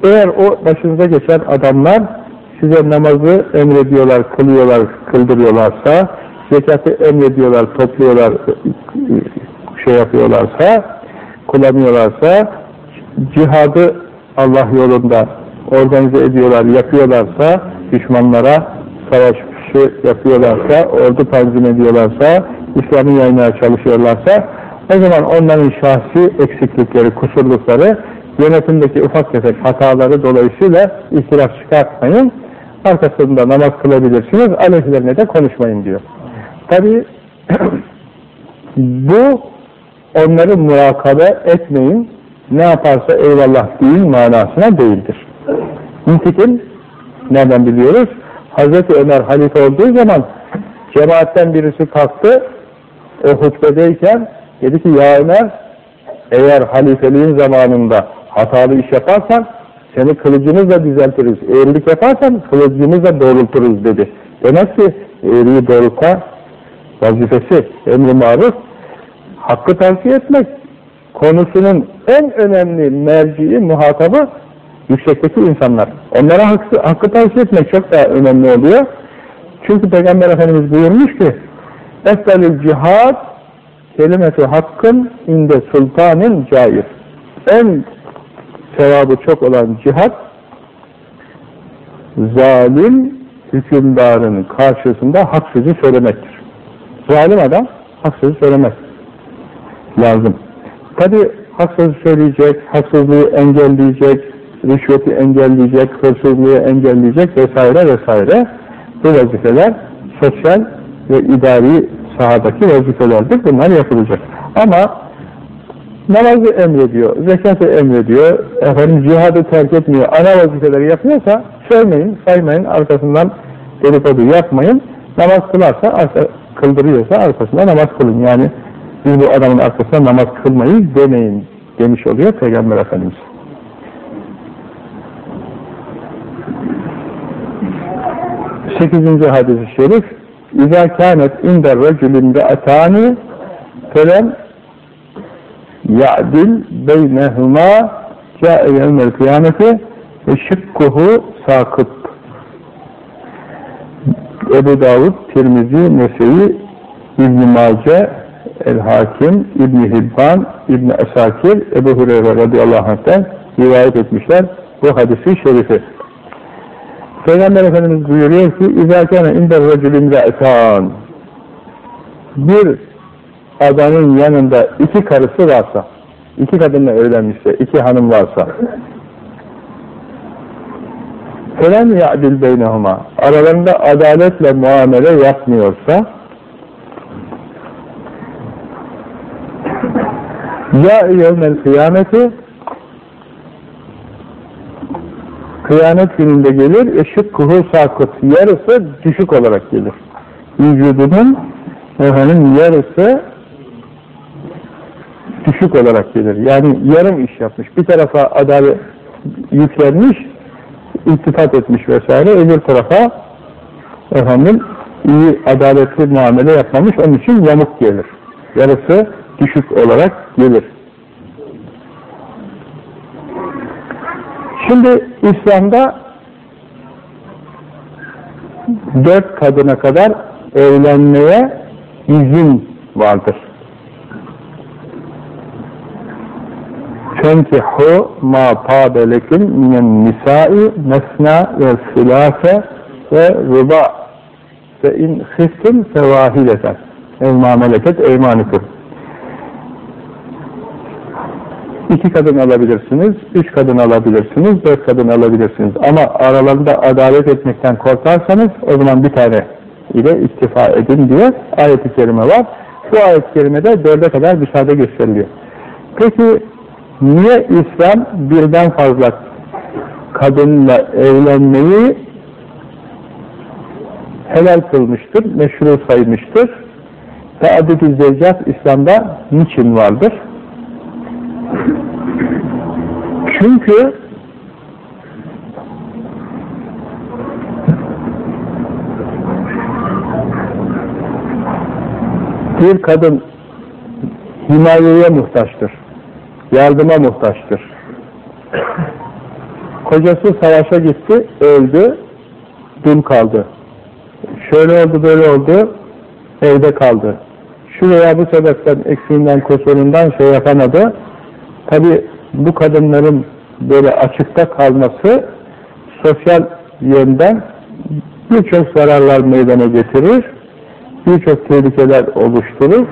S2: Eğer o başınıza geçen adamlar size namazı emrediyorlar, kılıyorlar, kıldırıyorlarsa, zekatı emrediyorlar, topluyorlar, şey yapıyorlarsa, kullanıyorlarsa, cihadı Allah yolunda organize ediyorlar, yapıyorlarsa, düşmanlara savaşı yapıyorlarsa, ordu tanzim ediyorlarsa, İslam'ı yaymaya çalışıyorlarsa, o zaman onların şahsi eksiklikleri, kusurlukları, yönetimdeki ufak tefek hataları dolayısıyla ihtilaf çıkartmayın, arkasında namaz kılabilirsiniz, aleyhlerine de konuşmayın diyor. Tabi [clears throat] bu onları murakabe etmeyin, ne yaparsa eyvallah deyin manasına değildir. Nitekim nereden biliyoruz? Hazreti Ömer halife olduğu zaman cemaatten birisi kalktı, o hutbedeyken dedi ki ya Ömer eğer halifeliğin zamanında hatalı iş yaparsan seni kılıcımızla düzeltiriz. Eğrilik yaparsan kılıcımızla doğrulturuz dedi. Demek ki eğriyi doğrulta vazifesi, emri maruf, hakkı tavsiye etmek, konusunun en önemli merciği, muhatabı yüksekteki insanlar. Onlara hakkı, hakkı tavsiye etmek çok daha önemli oluyor. Çünkü Peygamber Efendimiz buyurmuş ki Efdalül cihad kelimesi hakkın inde sultanın cair. En sevabı çok olan cihat zalim hükümdarın karşısında hak sözü söylemektir. Zalim adam hak sözü söylemez. Lazım. Tabi hak sözü söyleyecek, haksızlığı engelleyecek, rüşveti engelleyecek, hırsızlığı engelleyecek vesaire vesaire. Bu vazifeler sosyal ve idari sahadaki vazifelerdir. Bunlar yapılacak. Ama namazı emrediyor, zekatı emrediyor, efendim cihadı terk etmiyor, ana vazifeleri yapıyorsa söylemeyin, saymayın, arkasından dedikodu yapmayın. Namaz kılarsa, arka, kıldırıyorsa arkasında namaz kılın. Yani biz bu adamın arkasında namaz kılmayız demeyin demiş oluyor Peygamber Efendimiz. Sekizinci hadis-i şerif kânet inde racülün re'atâni felem ya'dil beynehumâ câe yevmel kıyameti ve şıkkuhu sakıt Ebu Davud, Tirmizi, Nese'yi, İbn-i Mace, El-Hakim, İbn-i Hibban, İbn-i Esakir, Ebu Hureyre radıyallahu anh'ten rivayet etmişler bu hadisi şerifi. Peygamber Efendimiz buyuruyor ki اِذَا كَانَ اِنْدَ الرَّجُلٍ رَأْتَانِ Bir adamın yanında iki karısı varsa, iki kadınla evlenmişse, iki hanım varsa فَلَنْ يَعْدِلْ بَيْنَهُمَا Aralarında adaletle muamele yapmıyorsa ya yevmel kıyameti kıyamet gününde gelir eşikkuhu sakıt yarısı düşük olarak gelir. Vücudunun efendim yarısı düşük olarak gelir. Yani yarım iş yapmış. Bir tarafa adalet yüklenmiş iltifat etmiş vesaire. Öbür tarafa efendim iyi adaletli muamele yapmamış. Onun için yamuk gelir. Yarısı düşük olarak gelir Şimdi İslam'da dört kadına kadar evlenmeye izin vardır. Fenkihu ma tabelekum minen nisai mesna ve silase ve ruba ve in khiftum fevahileten ev ma meleket eymanukum iki kadın alabilirsiniz, üç kadın alabilirsiniz, dört kadın alabilirsiniz. Ama aralarında adalet etmekten korkarsanız o zaman bir tane ile iktifa edin diye ayet-i kerime var. Bu ayet-i kerimede dörde kadar müsaade gösteriliyor. Peki niye İslam birden fazla kadınla evlenmeyi helal kılmıştır, meşru saymıştır? Teaddüt-ü zevcat İslam'da niçin vardır? Çünkü bir kadın himayeye muhtaçtır. Yardıma muhtaçtır. Kocası savaşa gitti, öldü, dul kaldı. Şöyle oldu, böyle oldu, evde kaldı. Şu veya bu sebepten, eksiğinden, kusurundan şey yapamadı. Tabi bu kadınların böyle açıkta kalması sosyal yönden birçok zararlar meydana getirir, birçok tehlikeler oluşturur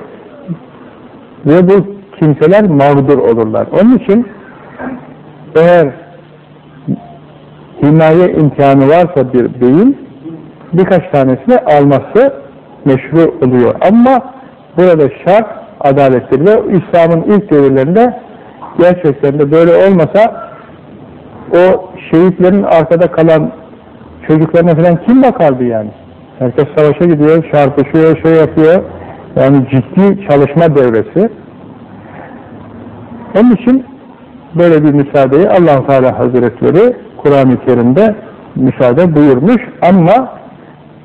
S2: ve bu kimseler mağdur olurlar. Onun için eğer himaye imkanı varsa bir beyin birkaç tanesini alması meşru oluyor. Ama burada şart adalettir ve İslam'ın ilk devirlerinde gerçekten de böyle olmasa o şehitlerin arkada kalan çocuklarına falan kim bakardı yani? Herkes savaşa gidiyor, çarpışıyor, şey yapıyor. Yani ciddi çalışma devresi. Onun için böyle bir müsaadeyi allah Teala Hazretleri Kur'an-ı Kerim'de müsaade buyurmuş ama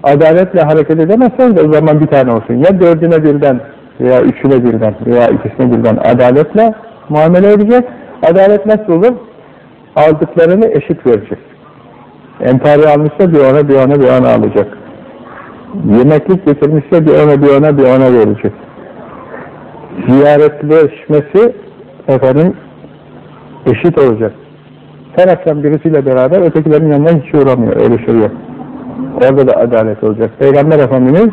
S2: Adaletle hareket edemezseniz o zaman bir tane olsun. Ya dördüne birden veya üçüne birden veya ikisine birden adaletle muamele edecek. Adalet nasıl olur? Aldıklarını eşit verecek. Entari almışsa bir ona bir ona bir ona alacak. Yemeklik getirmişse bir ona bir ona bir ona verecek. Ziyaretleşmesi efendim eşit olacak. Her akşam birisiyle beraber ötekilerin yanına hiç uğramıyor. Öyle şey. Orada da adalet olacak. Peygamber Efendimiz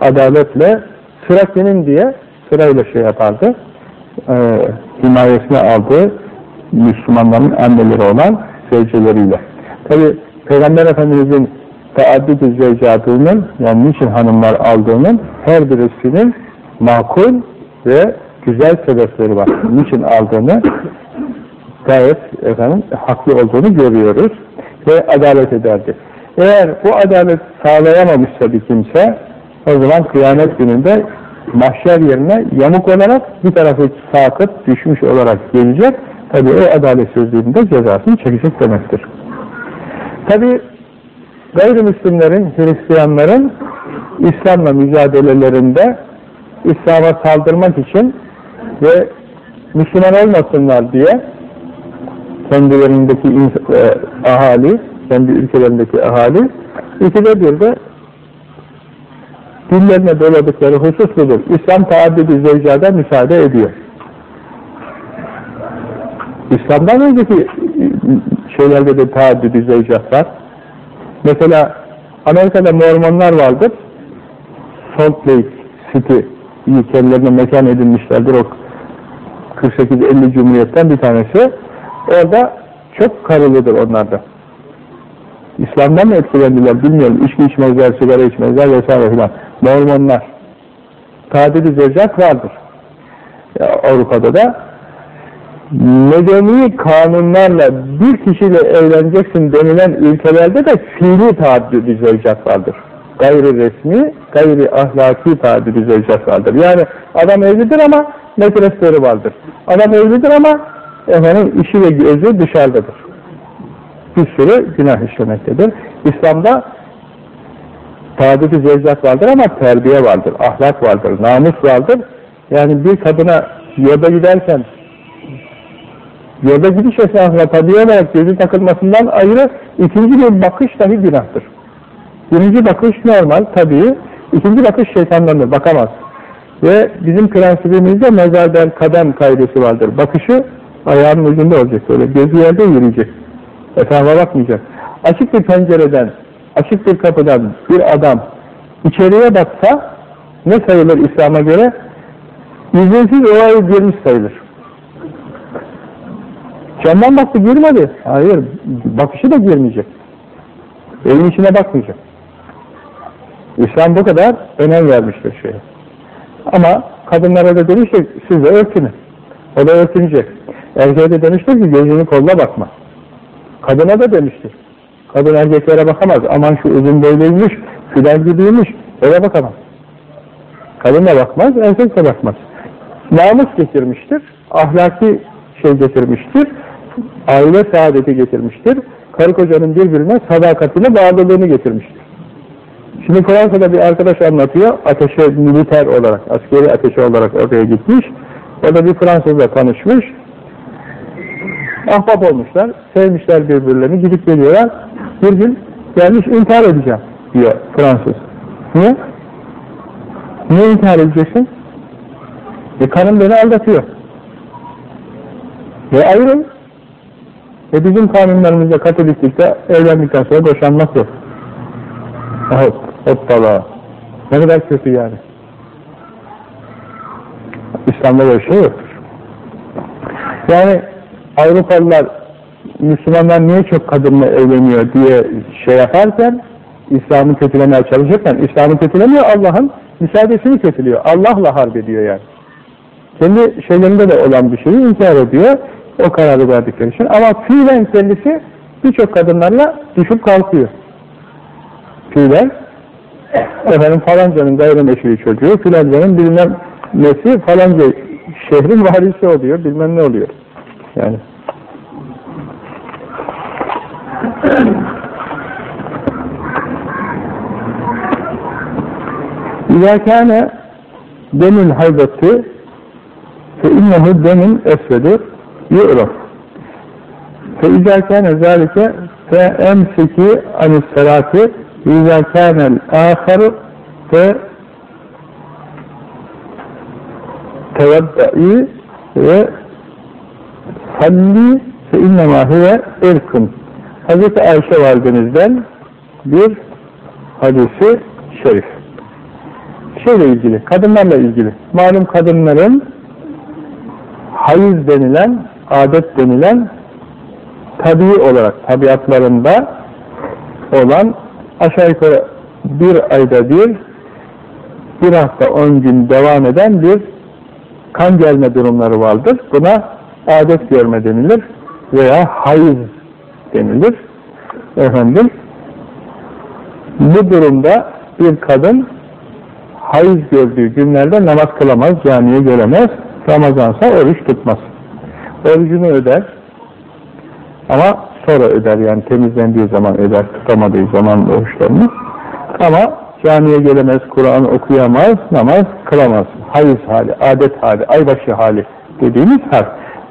S2: adaletle sıra senin diye sırayla şey yapardı. Ee, himayesine aldığı Müslümanların anneleri olan zevceleriyle. Tabi Peygamber Efendimizin taaddüd-ü zevcadının yani niçin hanımlar aldığının her birisinin makul ve güzel sebepleri var. Niçin aldığını gayet efendim haklı olduğunu görüyoruz ve adalet ederdi. Eğer bu adalet sağlayamamışsa bir kimse o zaman kıyamet gününde mahşer yerine yamuk olarak bir tarafı sakıt düşmüş olarak gelecek. Tabi o adaletsizliğinde cezasını çekecek demektir. Tabi gayrimüslimlerin, Hristiyanların İslam'la mücadelelerinde İslam'a saldırmak için ve Müslüman olmasınlar diye kendilerindeki e, ahali, kendi ülkelerindeki ahali ikide bir de dillerine doladıkları husus budur. İslam taaddüdü zevcada müsaade ediyor. İslam'dan önceki şeylerde de taaddüdü zevcat var. Mesela Amerika'da Mormonlar vardır. Salt Lake City kendilerine mekan edinmişlerdir. O 48-50 cumhuriyetten bir tanesi. Orada çok karılıdır onlarda. İslam'dan mı etkilendiler bilmiyorum. İçki içmezler, sigara içmezler vesaire filan. Mormonlar. Tadil-i zevcat vardır. Avrupa'da da medeni kanunlarla bir kişiyle evleneceksin denilen ülkelerde de fiili taaddüdü zevcat vardır. Gayri resmi, gayri ahlaki taaddüdü zevcat vardır. Yani adam evlidir ama metresleri vardır. Adam evlidir ama efendim işi ve gözü dışarıdadır. Bir sürü günah işlemektedir. İslam'da taaddüdü zevcat vardır ama terbiye vardır, ahlak vardır, namus vardır. Yani bir kadına yolda giderken yolda gidiş esnasında tabi olarak gözü takılmasından ayrı ikinci bir bakış dahi günahtır. Birinci bakış normal, tabii. İkinci bakış şeytandandır, bakamaz. Ve bizim prensibimizde mezardan kadem kaidesi vardır. Bakışı ayağının ucunda olacak böyle, gözü yerde yürüyecek. Etrafa bakmayacak. Açık bir pencereden, açık bir kapıdan bir adam içeriye baksa ne sayılır İslam'a göre? İzinsiz o ay girmiş sayılır. Camdan baktı girmedi. Hayır, bakışı da girmeyecek. Evin içine bakmayacak. İslam bu kadar önem vermiştir şeye. Ama kadınlara da demiş ki siz de örtünün. O da örtünecek. Erkeğe de demiştir ki gözünü kolla bakma. Kadına da demiştir. Kadın erkeklere bakamaz. Aman şu uzun boyluymuş, filan gibiymiş. Öyle bakamaz. Kadın da bakmaz, erkek de bakmaz. Namus getirmiştir. Ahlaki şey getirmiştir. Aile saadeti getirmiştir. Karı kocanın birbirine sadakatini, bağlılığını getirmiştir. Şimdi Fransa'da bir arkadaş anlatıyor, ateşe militer olarak, askeri ateşe olarak oraya gitmiş. O da bir Fransızla tanışmış. Ahbap olmuşlar, sevmişler birbirlerini, gidip geliyorlar. Bir gün gelmiş intihar edeceğim diyor Fransız. Niye? Niye intihar edeceksin? E karım beni aldatıyor. Ve ayrıl. E bizim kanunlarımızda Katoliklikte evlendikten sonra boşanmak yok. Evet, hoppala. Ne kadar kötü yani. İslam'da böyle şey yoktur. Yani Avrupalılar Müslümanlar niye çok kadınla evleniyor diye şey yaparken İslam'ı kötülemeye çalışırken İslam'ı kötülemiyor Allah'ın müsaadesini kötülüyor. Allah'la harp ediyor yani. Kendi şeylerinde de olan bir şeyi inkar ediyor. O kararı verdikleri için. Ama fiilen kendisi birçok kadınlarla düşüp kalkıyor. Fiilen efendim falancanın gayrimeşru çocuğu, filancanın bilmem nesi falanca şehrin [laughs] varisi oluyor, bilmem ne oluyor. Yani İzâ kâne denül haybeti fe innehu denül esvedir yu'raf. Fe izâ kâne zâlike fe emsiki anissalâti ve izâ kânel âkharu fe teveddai ve salli fe innemâ huve irkın Hazreti Ayşe validemizden bir hadisi şerif. Şeyle ilgili, kadınlarla ilgili. Malum kadınların hayız denilen, adet denilen tabi olarak tabiatlarında olan aşağı yukarı bir ayda bir bir hafta on gün devam eden bir kan gelme durumları vardır. Buna adet görme denilir veya hayız denilir. Efendim bu durumda bir kadın hayız gördüğü günlerde namaz kılamaz, camiye gelemez. Ramazansa oruç tutmaz. Orucunu öder. Ama sonra öder yani temizlendiği zaman öder, tutamadığı zaman oruçlarını. Ama camiye gelemez, Kur'an okuyamaz, namaz kılamaz. Hayız hali, adet hali, aybaşı hali dediğimiz hal.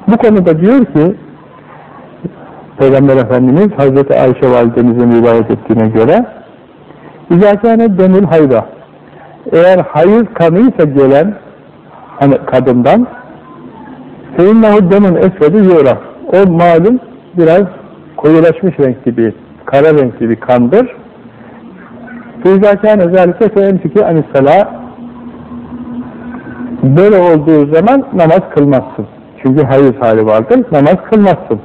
S2: Bu konuda diyor ki Peygamber Efendimiz Hazreti Ayşe validemizin rivayet ettiğine göre İzâkâne denül hayda eğer hayır kanıysa gelen hani kadından feinnahu demin esvedi yura o malum biraz koyulaşmış renkli bir kara renkli bir kandır. Fîzâkâne zâlike feenfiki anissalâ. Böyle olduğu zaman namaz kılmazsın. Çünkü hayır hali vardır namaz kılmazsın.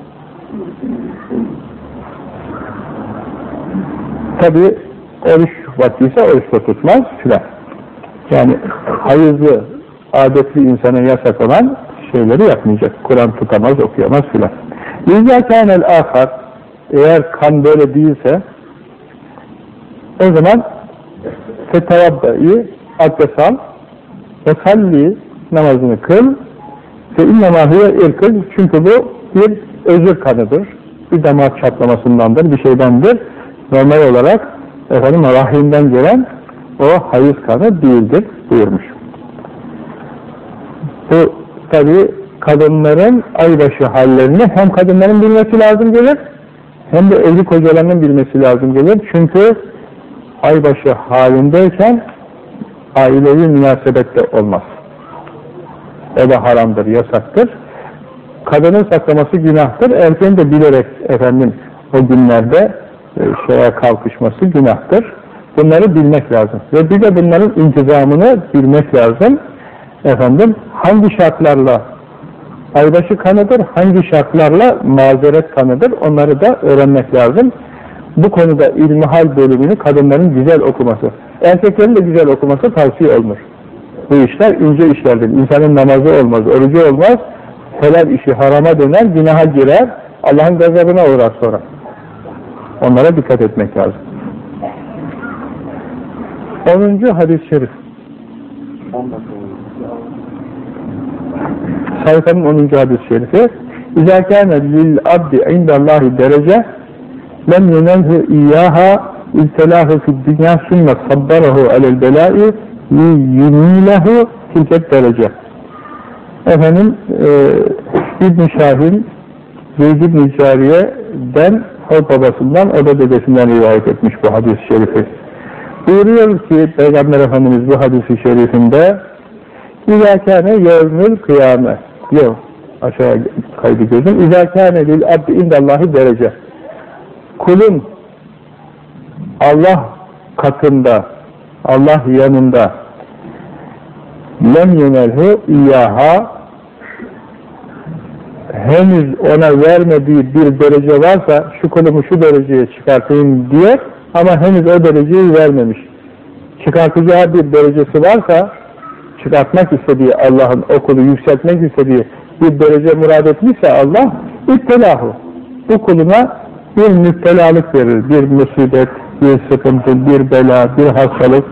S2: Tabi oruç vaktiyse oruç da tutmaz filan. Yani hayızlı, adetli insana yasak olan şeyleri yapmayacak. Kur'an tutamaz, okuyamaz filan. İzâ kânel âkhar eğer kan böyle değilse o zaman fetevabbe'i abdest al ve salli namazını kıl ve innemâ huve irkıl çünkü bu bir özür kanıdır. Bir damar çatlamasındandır, bir şeydendir. Normal olarak efendim rahimden gelen o hayız kanı değildir buyurmuş. Bu tabi kadınların aybaşı hallerini hem kadınların bilmesi lazım gelir hem de evli kocalarının bilmesi lazım gelir. Çünkü aybaşı halindeyken ailevi münasebette olmaz. O da haramdır, yasaktır. Kadının saklaması günahtır. Erkeğin de bilerek efendim o günlerde şeye kalkışması günahtır. Bunları bilmek lazım. Ve bir de bunların intizamını bilmek lazım. Efendim hangi şartlarla aybaşı kanıdır, hangi şartlarla mazeret kanıdır onları da öğrenmek lazım. Bu konuda ilmihal bölümünü kadınların güzel okuması, erkeklerin de güzel okuması tavsiye olunur. Bu işler ince işlerdir. İnsanın namazı olmaz, orucu olmaz, helal işi harama döner, günaha girer, Allah'ın gazabına uğrar sonra. Onlara dikkat etmek lazım. 10. hadis-i şerif. Sayfanın 10. hadis-i şerifi. İzâ kâne lil abdi indallahi derece lem yunenhu iyyaha iltelâhu fid dünya sümme sabbarahu alel belâ'i yunilehu tilket derece. Efendim e, İbn-i Şahin Zeyd ibn-i Cariye'den o babasından, o da dedesinden rivayet etmiş bu hadis-i şerifi. Buyuruyor ki Peygamber Efendimiz bu hadis-i şerifinde İzâ kâne yevmül kıyame Yok, aşağı kaydı gözüm. İzâ kâne lil abdi indallahi derece. Kulun Allah katında, Allah yanında lem yunelhu iyyaha henüz ona vermediği bir derece varsa şu kulumu şu dereceye çıkartayım diye ama henüz o dereceyi vermemiş. Çıkartacağı bir derecesi varsa çıkartmak istediği Allah'ın okulu yükseltmek istediği bir derece murad etmişse Allah iptelahu bu kuluna bir müptelalık verir. Bir musibet, bir sıkıntı, bir bela, bir hastalık.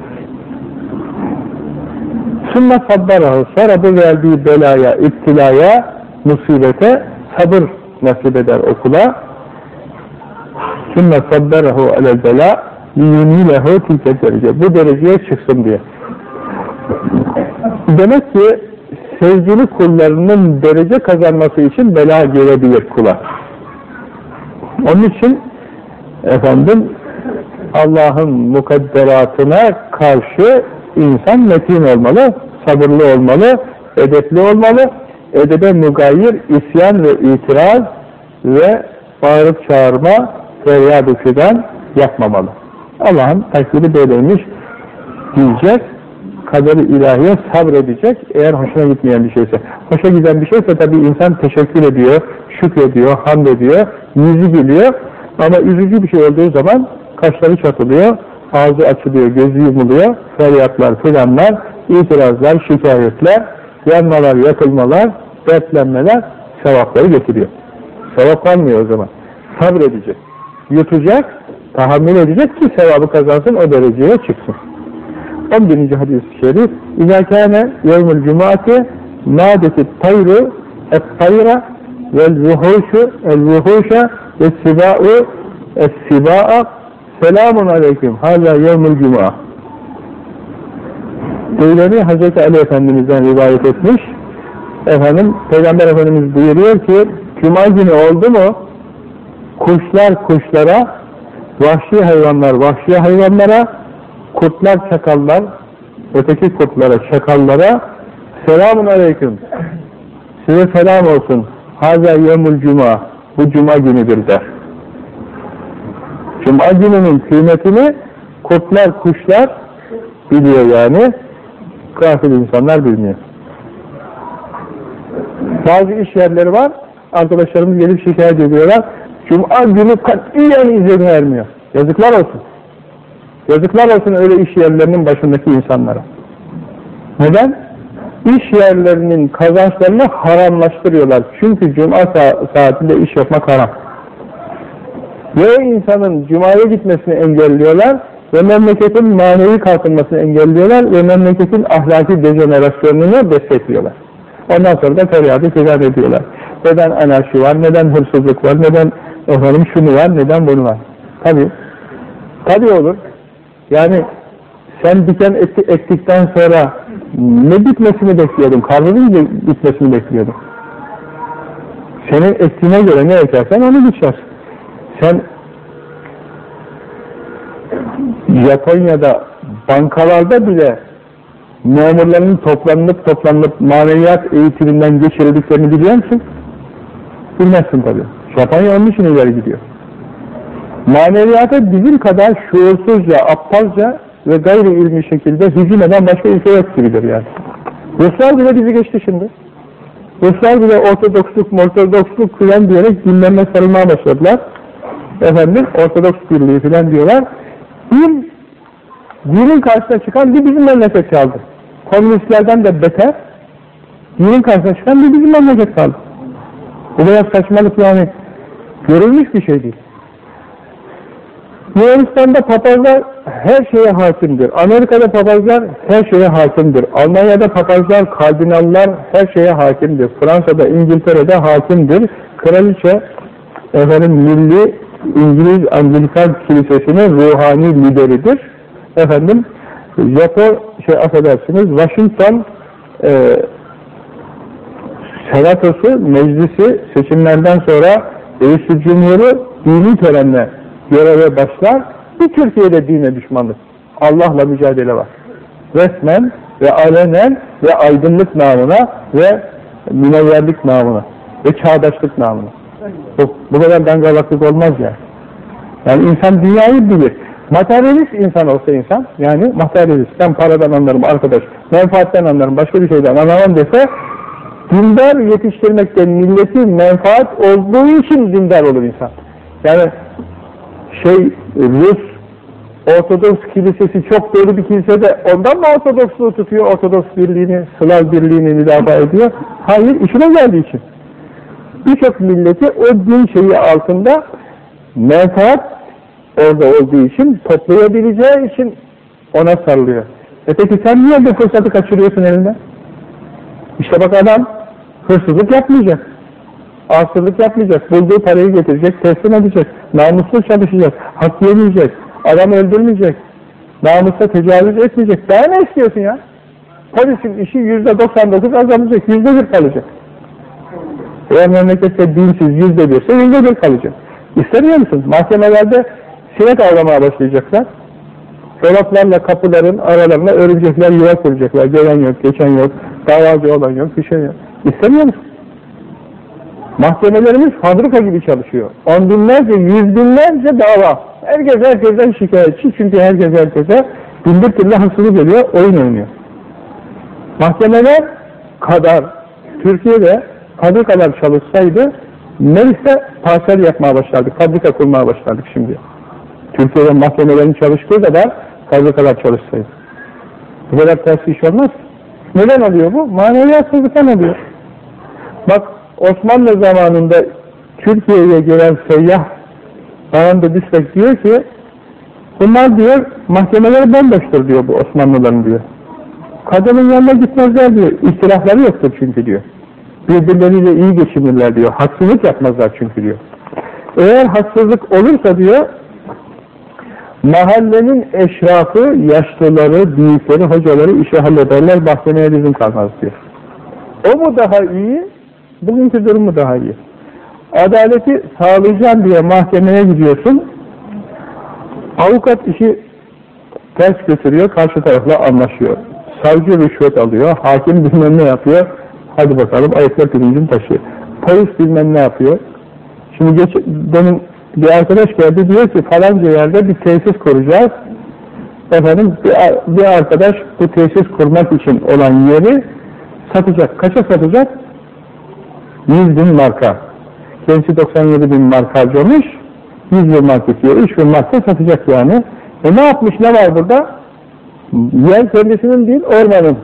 S2: Sümme sabbarahu sonra bu verdiği belaya, iptilaya, musibete sabır nasip eder okula. Sümme sabbarahu alel bela liyunilehu tilke derece. Bu dereceye çıksın diye. Demek ki sevgili kullarının derece kazanması için bela gelebilir kula. Onun için efendim Allah'ın mukadderatına karşı insan metin olmalı, sabırlı olmalı, edepli olmalı, edebe mügayir, isyan ve itiraz ve bağırıp çağırma, feryat-ı fidan yapmamalı. Allah'ın takdiri böyleymiş diyecek, kaderi ilahiye sabredecek eğer hoşuna gitmeyen bir şeyse. Hoşa giden bir şeyse tabi insan teşekkür ediyor, şükrediyor, hamd ediyor, yüzü gülüyor ama üzücü bir şey olduğu zaman kaşları çatılıyor, ağzı açılıyor, gözü yumuluyor, feryatlar, filanlar, itirazlar, şikayetler, yanmalar, yakılmalar, dertlenmeler sevapları getiriyor. Sevap kalmıyor o zaman. Sabredecek, yutacak, tahammül edecek ki sevabı kazansın, o dereceye çıksın. 11. hadis-i şerif İzâ kâne yevmül cumâti nâdeti tayru et-tayra vel-vuhûşu el-vuhûşa ve-sibâ'u es-sibâ'a selamun aleyküm hâzâ yevmül cumâ Deylemi Hazreti Ali Efendimiz'den rivayet etmiş. Efendim, Peygamber Efendimiz buyuruyor ki, Cuma günü oldu mu, kuşlar kuşlara, vahşi hayvanlar vahşi hayvanlara, kurtlar çakallar, öteki kurtlara, çakallara, selamun aleyküm, size selam olsun, haza yemul cuma, bu cuma günüdür der. Cuma gününün kıymetini kurtlar, kuşlar biliyor yani, gafil insanlar bilmiyor. Bazı iş yerleri var, arkadaşlarımız gelip şikayet ediyorlar, Cuma günü katiyen izin vermiyor. Yazıklar olsun. Yazıklar olsun öyle iş yerlerinin başındaki insanlara. Neden? İş yerlerinin kazançlarını haramlaştırıyorlar. Çünkü cuma sa saatinde iş yapmak haram. Ve insanın cumaya gitmesini engelliyorlar ve memleketin manevi kalkınmasını engelliyorlar ve memleketin ahlaki dejenerasyonunu destekliyorlar. Ondan sonra da feryadı filan ediyorlar. Neden anarşi var, neden hırsızlık var, neden efendim şunu var, neden bunu var. Tabi, tabi olur. Yani sen diken ektikten sonra ne bitmesini bekliyordun? Karnının bitmesini bekliyordun. Senin ektiğine göre ne ekersen onu biçersin. Sen Japonya'da bankalarda bile memurların toplanıp toplanıp maneviyat eğitiminden geçirildiklerini biliyor musun? Bilmezsin tabi. Japonya onun için ileri gidiyor. Maneviyata bizim kadar şuursuzca, aptalca ve gayri ilmi şekilde hücum eden başka ülke yok gibidir yani. Ruslar bile bizi geçti şimdi. Ruslar bile ortodoksluk, ortodoksluk filan diyerek dinlenme sarılmaya başladılar. Efendim, ortodoks birliği filan diyorlar. Bir, dinin karşısına çıkan bir bizim memleket kaldı. Komünistlerden de beter, dinin karşısına çıkan bir bizim memleket kaldı. Bu biraz saçmalık yani, görülmüş bir şey değil. Yunanistan'da papazlar her şeye hakimdir. Amerika'da papazlar her şeye hakimdir. Almanya'da papazlar, kardinaller her şeye hakimdir. Fransa'da, İngiltere'de hakimdir. Kraliçe efendim milli İngiliz Anglikan Kilisesi'nin ruhani lideridir. Efendim Japon şey affedersiniz Washington e, senatosu, meclisi seçimlerden sonra reis cumhuru dini törenle göreve başlar. Bir Türkiye'de dine düşmanlık. Allah'la mücadele var. Resmen ve alenen ve aydınlık namına ve münevverlik namına ve çağdaşlık namına. Bu, kadar dangalaklık olmaz ya. Yani insan dünyayı bilir. Materyalist insan olsa insan, yani materyalist, ben paradan anlarım arkadaş, menfaatten anlarım, başka bir şeyden anlamam dese, dindar yetiştirmekte milleti menfaat olduğu için dindar olur insan. Yani şey Rus Ortodoks kilisesi çok dolu bir kilise de ondan mı Ortodoksluğu tutuyor, Ortodoks birliğini, Slav birliğini müdafaa ediyor? Hayır, işine geldiği için. Birçok milleti o din şeyi altında menfaat orada olduğu için, toplayabileceği için ona sarılıyor. E peki sen niye bu fırsatı kaçırıyorsun elinde? İşte bak adam hırsızlık yapmayacak. Asırlık yapmayacak. Bulduğu parayı getirecek, teslim edecek. Namuslu çalışacak. Hak yemeyecek. Adam öldürmeyecek. Namusla tecavüz etmeyecek. Daha ne istiyorsun ya? Polisin işi yüzde 99 azalacak, yüzde bir kalacak. Eğer memlekette dinsiz yüzde birse yüzde bir kalacak. İstemiyor musun? Mahkemelerde sinek avlamaya başlayacaklar. Dolaplarla kapıların aralarına örümcekler yuva kuracaklar. Gelen yok, geçen yok, davacı olan yok, bir şey yok. İstemiyor musun? Mahkemelerimiz fabrika gibi çalışıyor. On binlerce, yüz binlerce dava. Herkes herkesten şikayetçi çünkü herkes herkese bin bir türlü haksızlık geliyor, oyun oynuyor. Mahkemeler kadar Türkiye'de fabrikalar çalışsaydı neyse parsel yapmaya başladık, fabrika kurmaya başladık şimdi. Türkiye'de mahkemelerin çalıştığı kadar fabrikalar çalışsaydı. Bu kadar ters iş olmaz. Neden oluyor bu? Maneviyatsızlıktan oluyor. Bak Osmanlı zamanında Türkiye'ye gelen seyyah Aranda Büsbek diyor ki bunlar diyor mahkemeleri bomboştur diyor bu Osmanlıların diyor. Kadının yanına gitmezler diyor. İhtilafları yoktur çünkü diyor. Birbirleriyle iyi geçinirler diyor. Haksızlık yapmazlar çünkü diyor. Eğer haksızlık olursa diyor mahallenin eşrafı, yaşlıları, büyükleri, hocaları işi hallederler, mahkemeye bizim kalmaz diyor. O mu daha iyi, bugünkü durum mu daha iyi? Adaleti sağlayacağım diye mahkemeye gidiyorsun, avukat işi ters götürüyor, karşı tarafla anlaşıyor. Savcı rüşvet alıyor, hakim bilmem ne yapıyor, hadi bakalım ayaklar pirincin taşı. Polis bilmem ne yapıyor. Şimdi geç, benim bir arkadaş geldi diyor ki falanca yerde bir tesis kuracağız. Efendim bir, bir arkadaş bu tesis kurmak için olan yeri satacak. Kaça satacak? 100 bin marka. Kendisi 97 bin marka harcamış. 100 bin marka istiyor. 3 bin marka satacak yani. E ne yapmış? Ne var burada? Yer kendisinin değil, ormanın.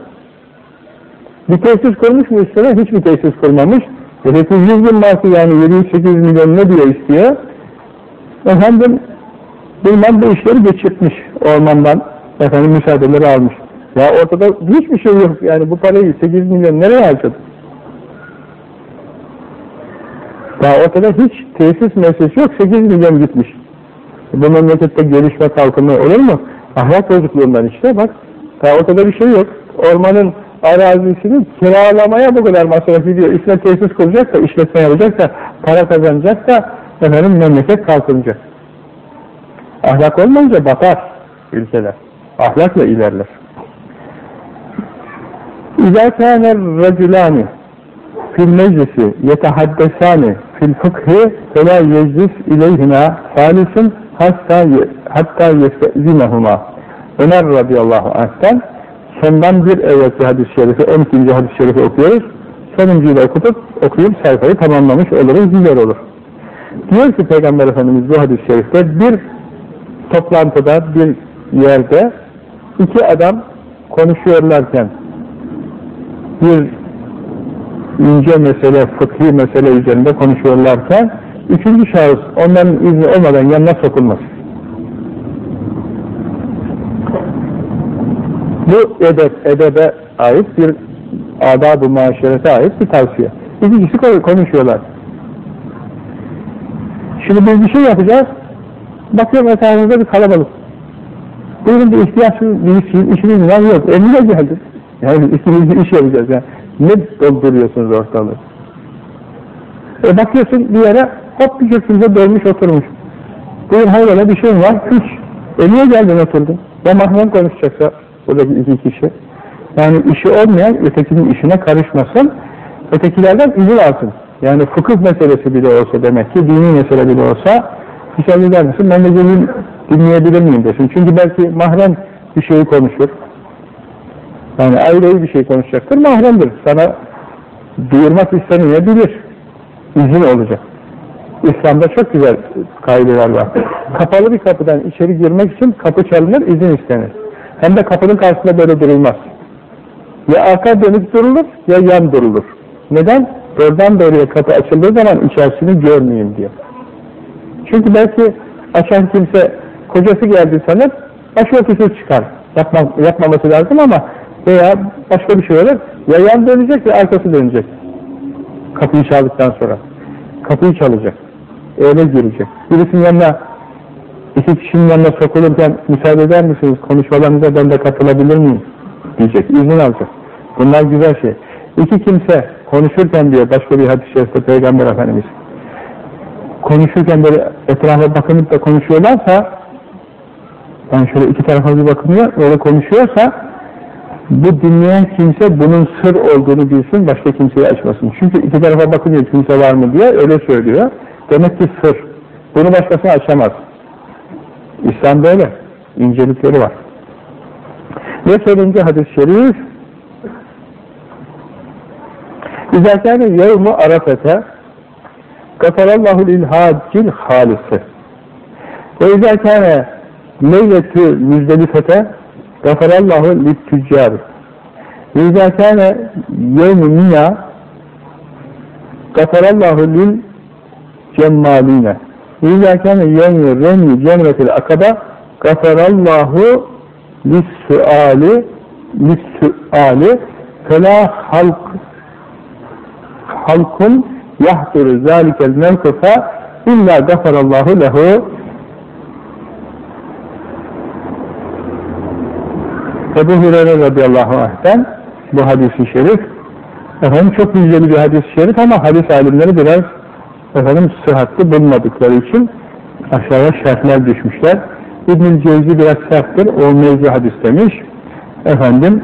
S2: Bir tesis kurmuş mu üstüne? Hiçbir tesis kurmamış. Peki 100 bin marka yani 700-800 milyon ne diyor istiyor? Efendim bilmem bu işleri geçirtmiş ormandan. Efendim müsaadeleri almış. Ya ortada hiçbir şey yok. Yani bu parayı 8 milyon nereye harcadı? Ya ortada hiç tesis meselesi yok. 8 milyon gitmiş. Bu memlekette gelişme kalkınma olur mu? Ahlak bozukluğundan işte bak. Ya ortada bir şey yok. Ormanın arazisini kiralamaya bu kadar masraf ediyor. İşte tesis kuracaksa, işletme yapacaksa, para kazanacaksa efendim memleket kalkınacak. Ahlak olmayınca batar ülkeler. Ahlakla ilerler. İzâ kâner racülâni fil meclisi yetehaddesâni fil fıkhı felâ yeclis ileyhina hâlisun hatta hatta yestezinehuma Ömer radıyallahu anh'ten sondan bir evvelki hadis-i şerifi 12. hadis-i şerifi okuyoruz. Sonuncuyu da okutup okuyup sayfayı tamamlamış oluruz, güzel olur. Diyor ki Peygamber Efendimiz bu hadis-i şerifte bir toplantıda bir yerde iki adam konuşuyorlarken bir ince mesele, fıkhi mesele üzerinde konuşuyorlarken üçüncü şahıs onların izni olmadan yanına sokulmaz. Bu edep, edebe ait bir adab-ı muaşerete ait bir tavsiye. İki konuşuyorlar. Şimdi biz bir şey yapacağız. Bakıyorum etrafımızda bir kalabalık. Buyurun bir ihtiyaç bir işimiz var yok. Emine geldi. Yani [laughs] ikimiz bir iş yapacağız yani. Ne dolduruyorsunuz ortalığı? E bakıyorsun bir yere hop bir köşkünde dönmüş oturmuş. Buyur hayrola bir şey var? Hiç. E niye geldin oturdun? Ya mahrem konuşacaksa buradaki iki kişi. Yani işi olmayan ötekinin işine karışmasın. Ötekilerden izin alsın. Yani fıkıh meselesi bile olsa demek ki, dini mesele bile olsa müsaade eder misin? Ben de gelin dinleyebilir miyim desin. Çünkü belki mahrem bir şeyi konuşur. Yani ayrı bir şey konuşacaktır, mahremdir. Sana duyurmak istemeyebilir. İzin olacak. İslam'da çok güzel kaideler var. Kapalı bir kapıdan içeri girmek için kapı çalınır, izin istenir. Hem de kapının karşısında böyle durulmaz. Ya arka dönük durulur, ya yan durulur. Neden? Oradan doğruya kapı açıldığı zaman içerisini görmeyeyim diye. Çünkü belki açan kimse kocası geldi sanır, başörtüsü çıkar. Yapma, yapmaması lazım ama veya başka bir şey olur. Ya yan dönecek ya arkası dönecek. Kapıyı çaldıktan sonra. Kapıyı çalacak. Öyle girecek. Birisinin yanına iki kişinin yanına sokulurken müsaade eder misiniz? Konuşmalarınıza ben de katılabilir miyim? Diyecek. İzin alacak. Bunlar güzel şey. İki kimse konuşurken diyor başka bir hadis-i şerifte Peygamber Efendimiz konuşurken böyle etrafa bakınıp da konuşuyorlarsa yani şöyle iki tarafa bir bakınıyor öyle konuşuyorsa bu dinleyen kimse bunun sır olduğunu bilsin başka kimseye açmasın. Çünkü iki tarafa bakınıyor kimse var mı diye öyle söylüyor. Demek ki sır. Bunu başkasına açamaz. İslam böyle. incelikleri var. Ve sonuncu hadis-i şerif İzâ kâne yevmu arafete gafarallahu lil haccil halisi ve izâ kâne leyletü müzdelifete gafarallahu lit tüccâri ve izâ kâne yevmu mina gafarallahu lil cemmaline ve izâ yevmu remmi cemretil akaba gafarallahu lis suali lis suali halk halkun yahduru zâlikel mevkıfa illa gafarallahu lehu Ebu Hureyre radıyallahu anh'ten bu hadis-i şerif efendim çok güzel bir hadis-i şerif ama hadis alimleri biraz efendim sıhhatli bulmadıkları için aşağıya şerhler düşmüşler. İbn-i Cevzi biraz serttir. O mevzu hadis demiş. Efendim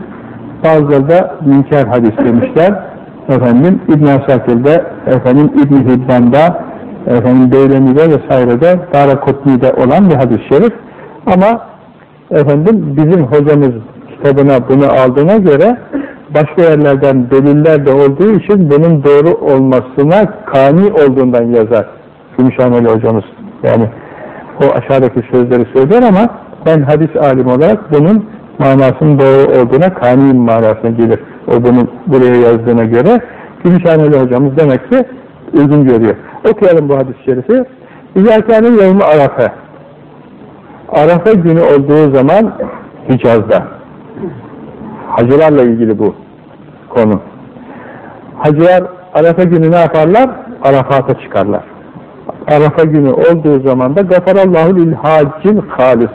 S2: bazıları da münker hadis demişler efendim İbn Asakir'de, efendim İbn Hibban'da, efendim Beylemi'de vesairede, Darakotni'de olan bir hadis-i şerif. Ama efendim bizim hocamız kitabına bunu aldığına göre başka yerlerden deliller de olduğu için bunun doğru olmasına kani olduğundan yazar. Gümüşhaneli hocamız. Yani o aşağıdaki sözleri söylüyor ama ben hadis alim olarak bunun manasının doğru olduğuna kaniyim manasına gelir. O bunu buraya yazdığına göre Gümüşhaneli hocamız demek ki uygun görüyor. Okuyalım bu hadis-i şerifi. İzâkâne yevmi Arafa. Arafa günü olduğu zaman Hicaz'da. Hacılarla ilgili bu konu. Hacılar Arafa günü ne yaparlar? Arafat'a çıkarlar. Arafa günü olduğu zaman da gafarallahu lil haccin halis.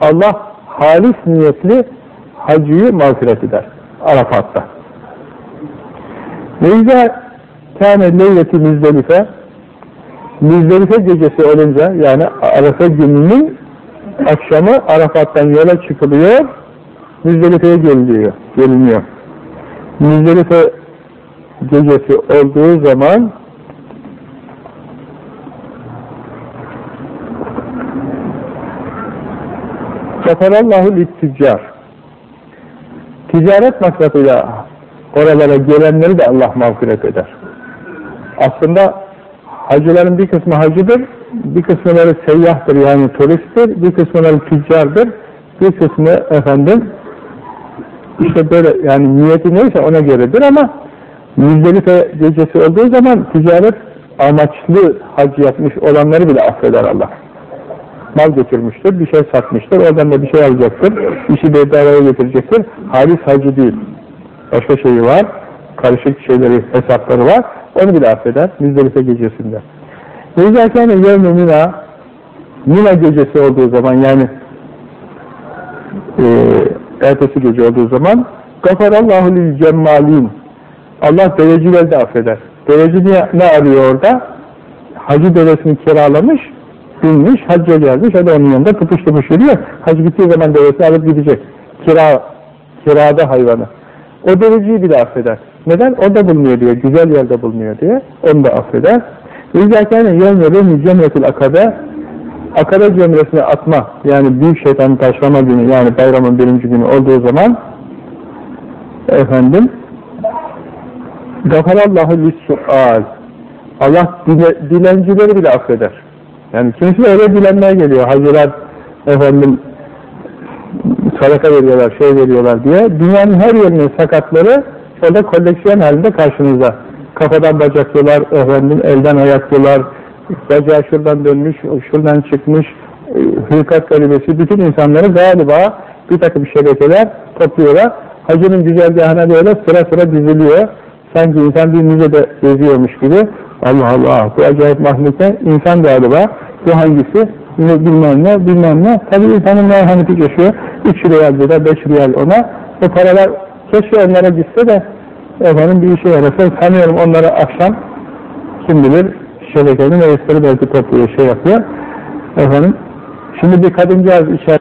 S2: Allah halis niyetli hacıyı mağfiret eder. Arafat'ta. Ve izâ kâne leyleti müzdelife Müzdelife gecesi olunca yani Arafa gününün akşamı Arafat'tan yola çıkılıyor Müzdelife'ye geliniyor. geliniyor. Müzdelife gecesi olduğu zaman Gafarallahu littüccar Ticaret maksatıyla oralara gelenleri de Allah mağfiret eder. Aslında hacıların bir kısmı hacıdır, bir kısımları seyyahtır yani turisttir, bir kısımları tüccardır, bir kısmı efendim işte böyle yani niyeti neyse ona göredir ama Müzdelife gecesi olduğu zaman ticaret amaçlı hac yapmış olanları bile affeder Allah. Mal götürmüştür, bir şey satmıştır, oradan da bir şey alacaktır, işi bedavaya getirecektir. Halis hacı değil. Başka şeyi var, karışık şeyleri, hesapları var, onu bile affeder Müzdelife gecesinde. Veyzâkâne yevmi Mina, Mina gecesi olduğu zaman yani e, ertesi gece olduğu zaman gafarallahu lil cemmalin Allah devecileri de affeder. Deveci ne arıyor orada? Hacı devesini kiralamış, binmiş, hacca gelmiş, o da onun yanında tıpış tıpış yürüyor. Hac bittiği zaman devesini alıp gidecek. Kira, kirada hayvanı. O deveciyi bile affeder. Neden? O da bulunuyor diyor, güzel yerde bulunuyor diye. Onu da affeder. İzâkâne yevme remi cemretil akabe Akabe cemresine atma, yani büyük şeytanı taşlama günü, yani bayramın birinci günü olduğu zaman efendim Gafarallahu lissual Allah dile, dilencileri bile affeder. Yani kimse öyle dilenmeye geliyor. Hacılar efendim sadaka veriyorlar, şey veriyorlar diye. Dünyanın her yerinin sakatları orada koleksiyon halinde karşınızda. Kafadan bacaklılar, efendim elden ayaklılar, bacağı şuradan dönmüş, şuradan çıkmış, hırkat garibesi, bütün insanları galiba bir takım şebekeler topluyorlar. Hacının güzergahına böyle sıra sıra diziliyor. Sanki insan bir müzede geziyormuş gibi. Allah Allah. Bu acayip mahluka insan galiba bu hangisi? Bilmem ne bilmem ne. Tabi insanın merhameti geçiyor 3 riyal lira 5 riyal ona. O paralar keşke onlara gitse de efendim bir işe yarasa sanıyorum onlara akşam kim bilir şebekenin reisleri belki topluyor şey yapıyor. Efendim şimdi bir kadıncağız içeride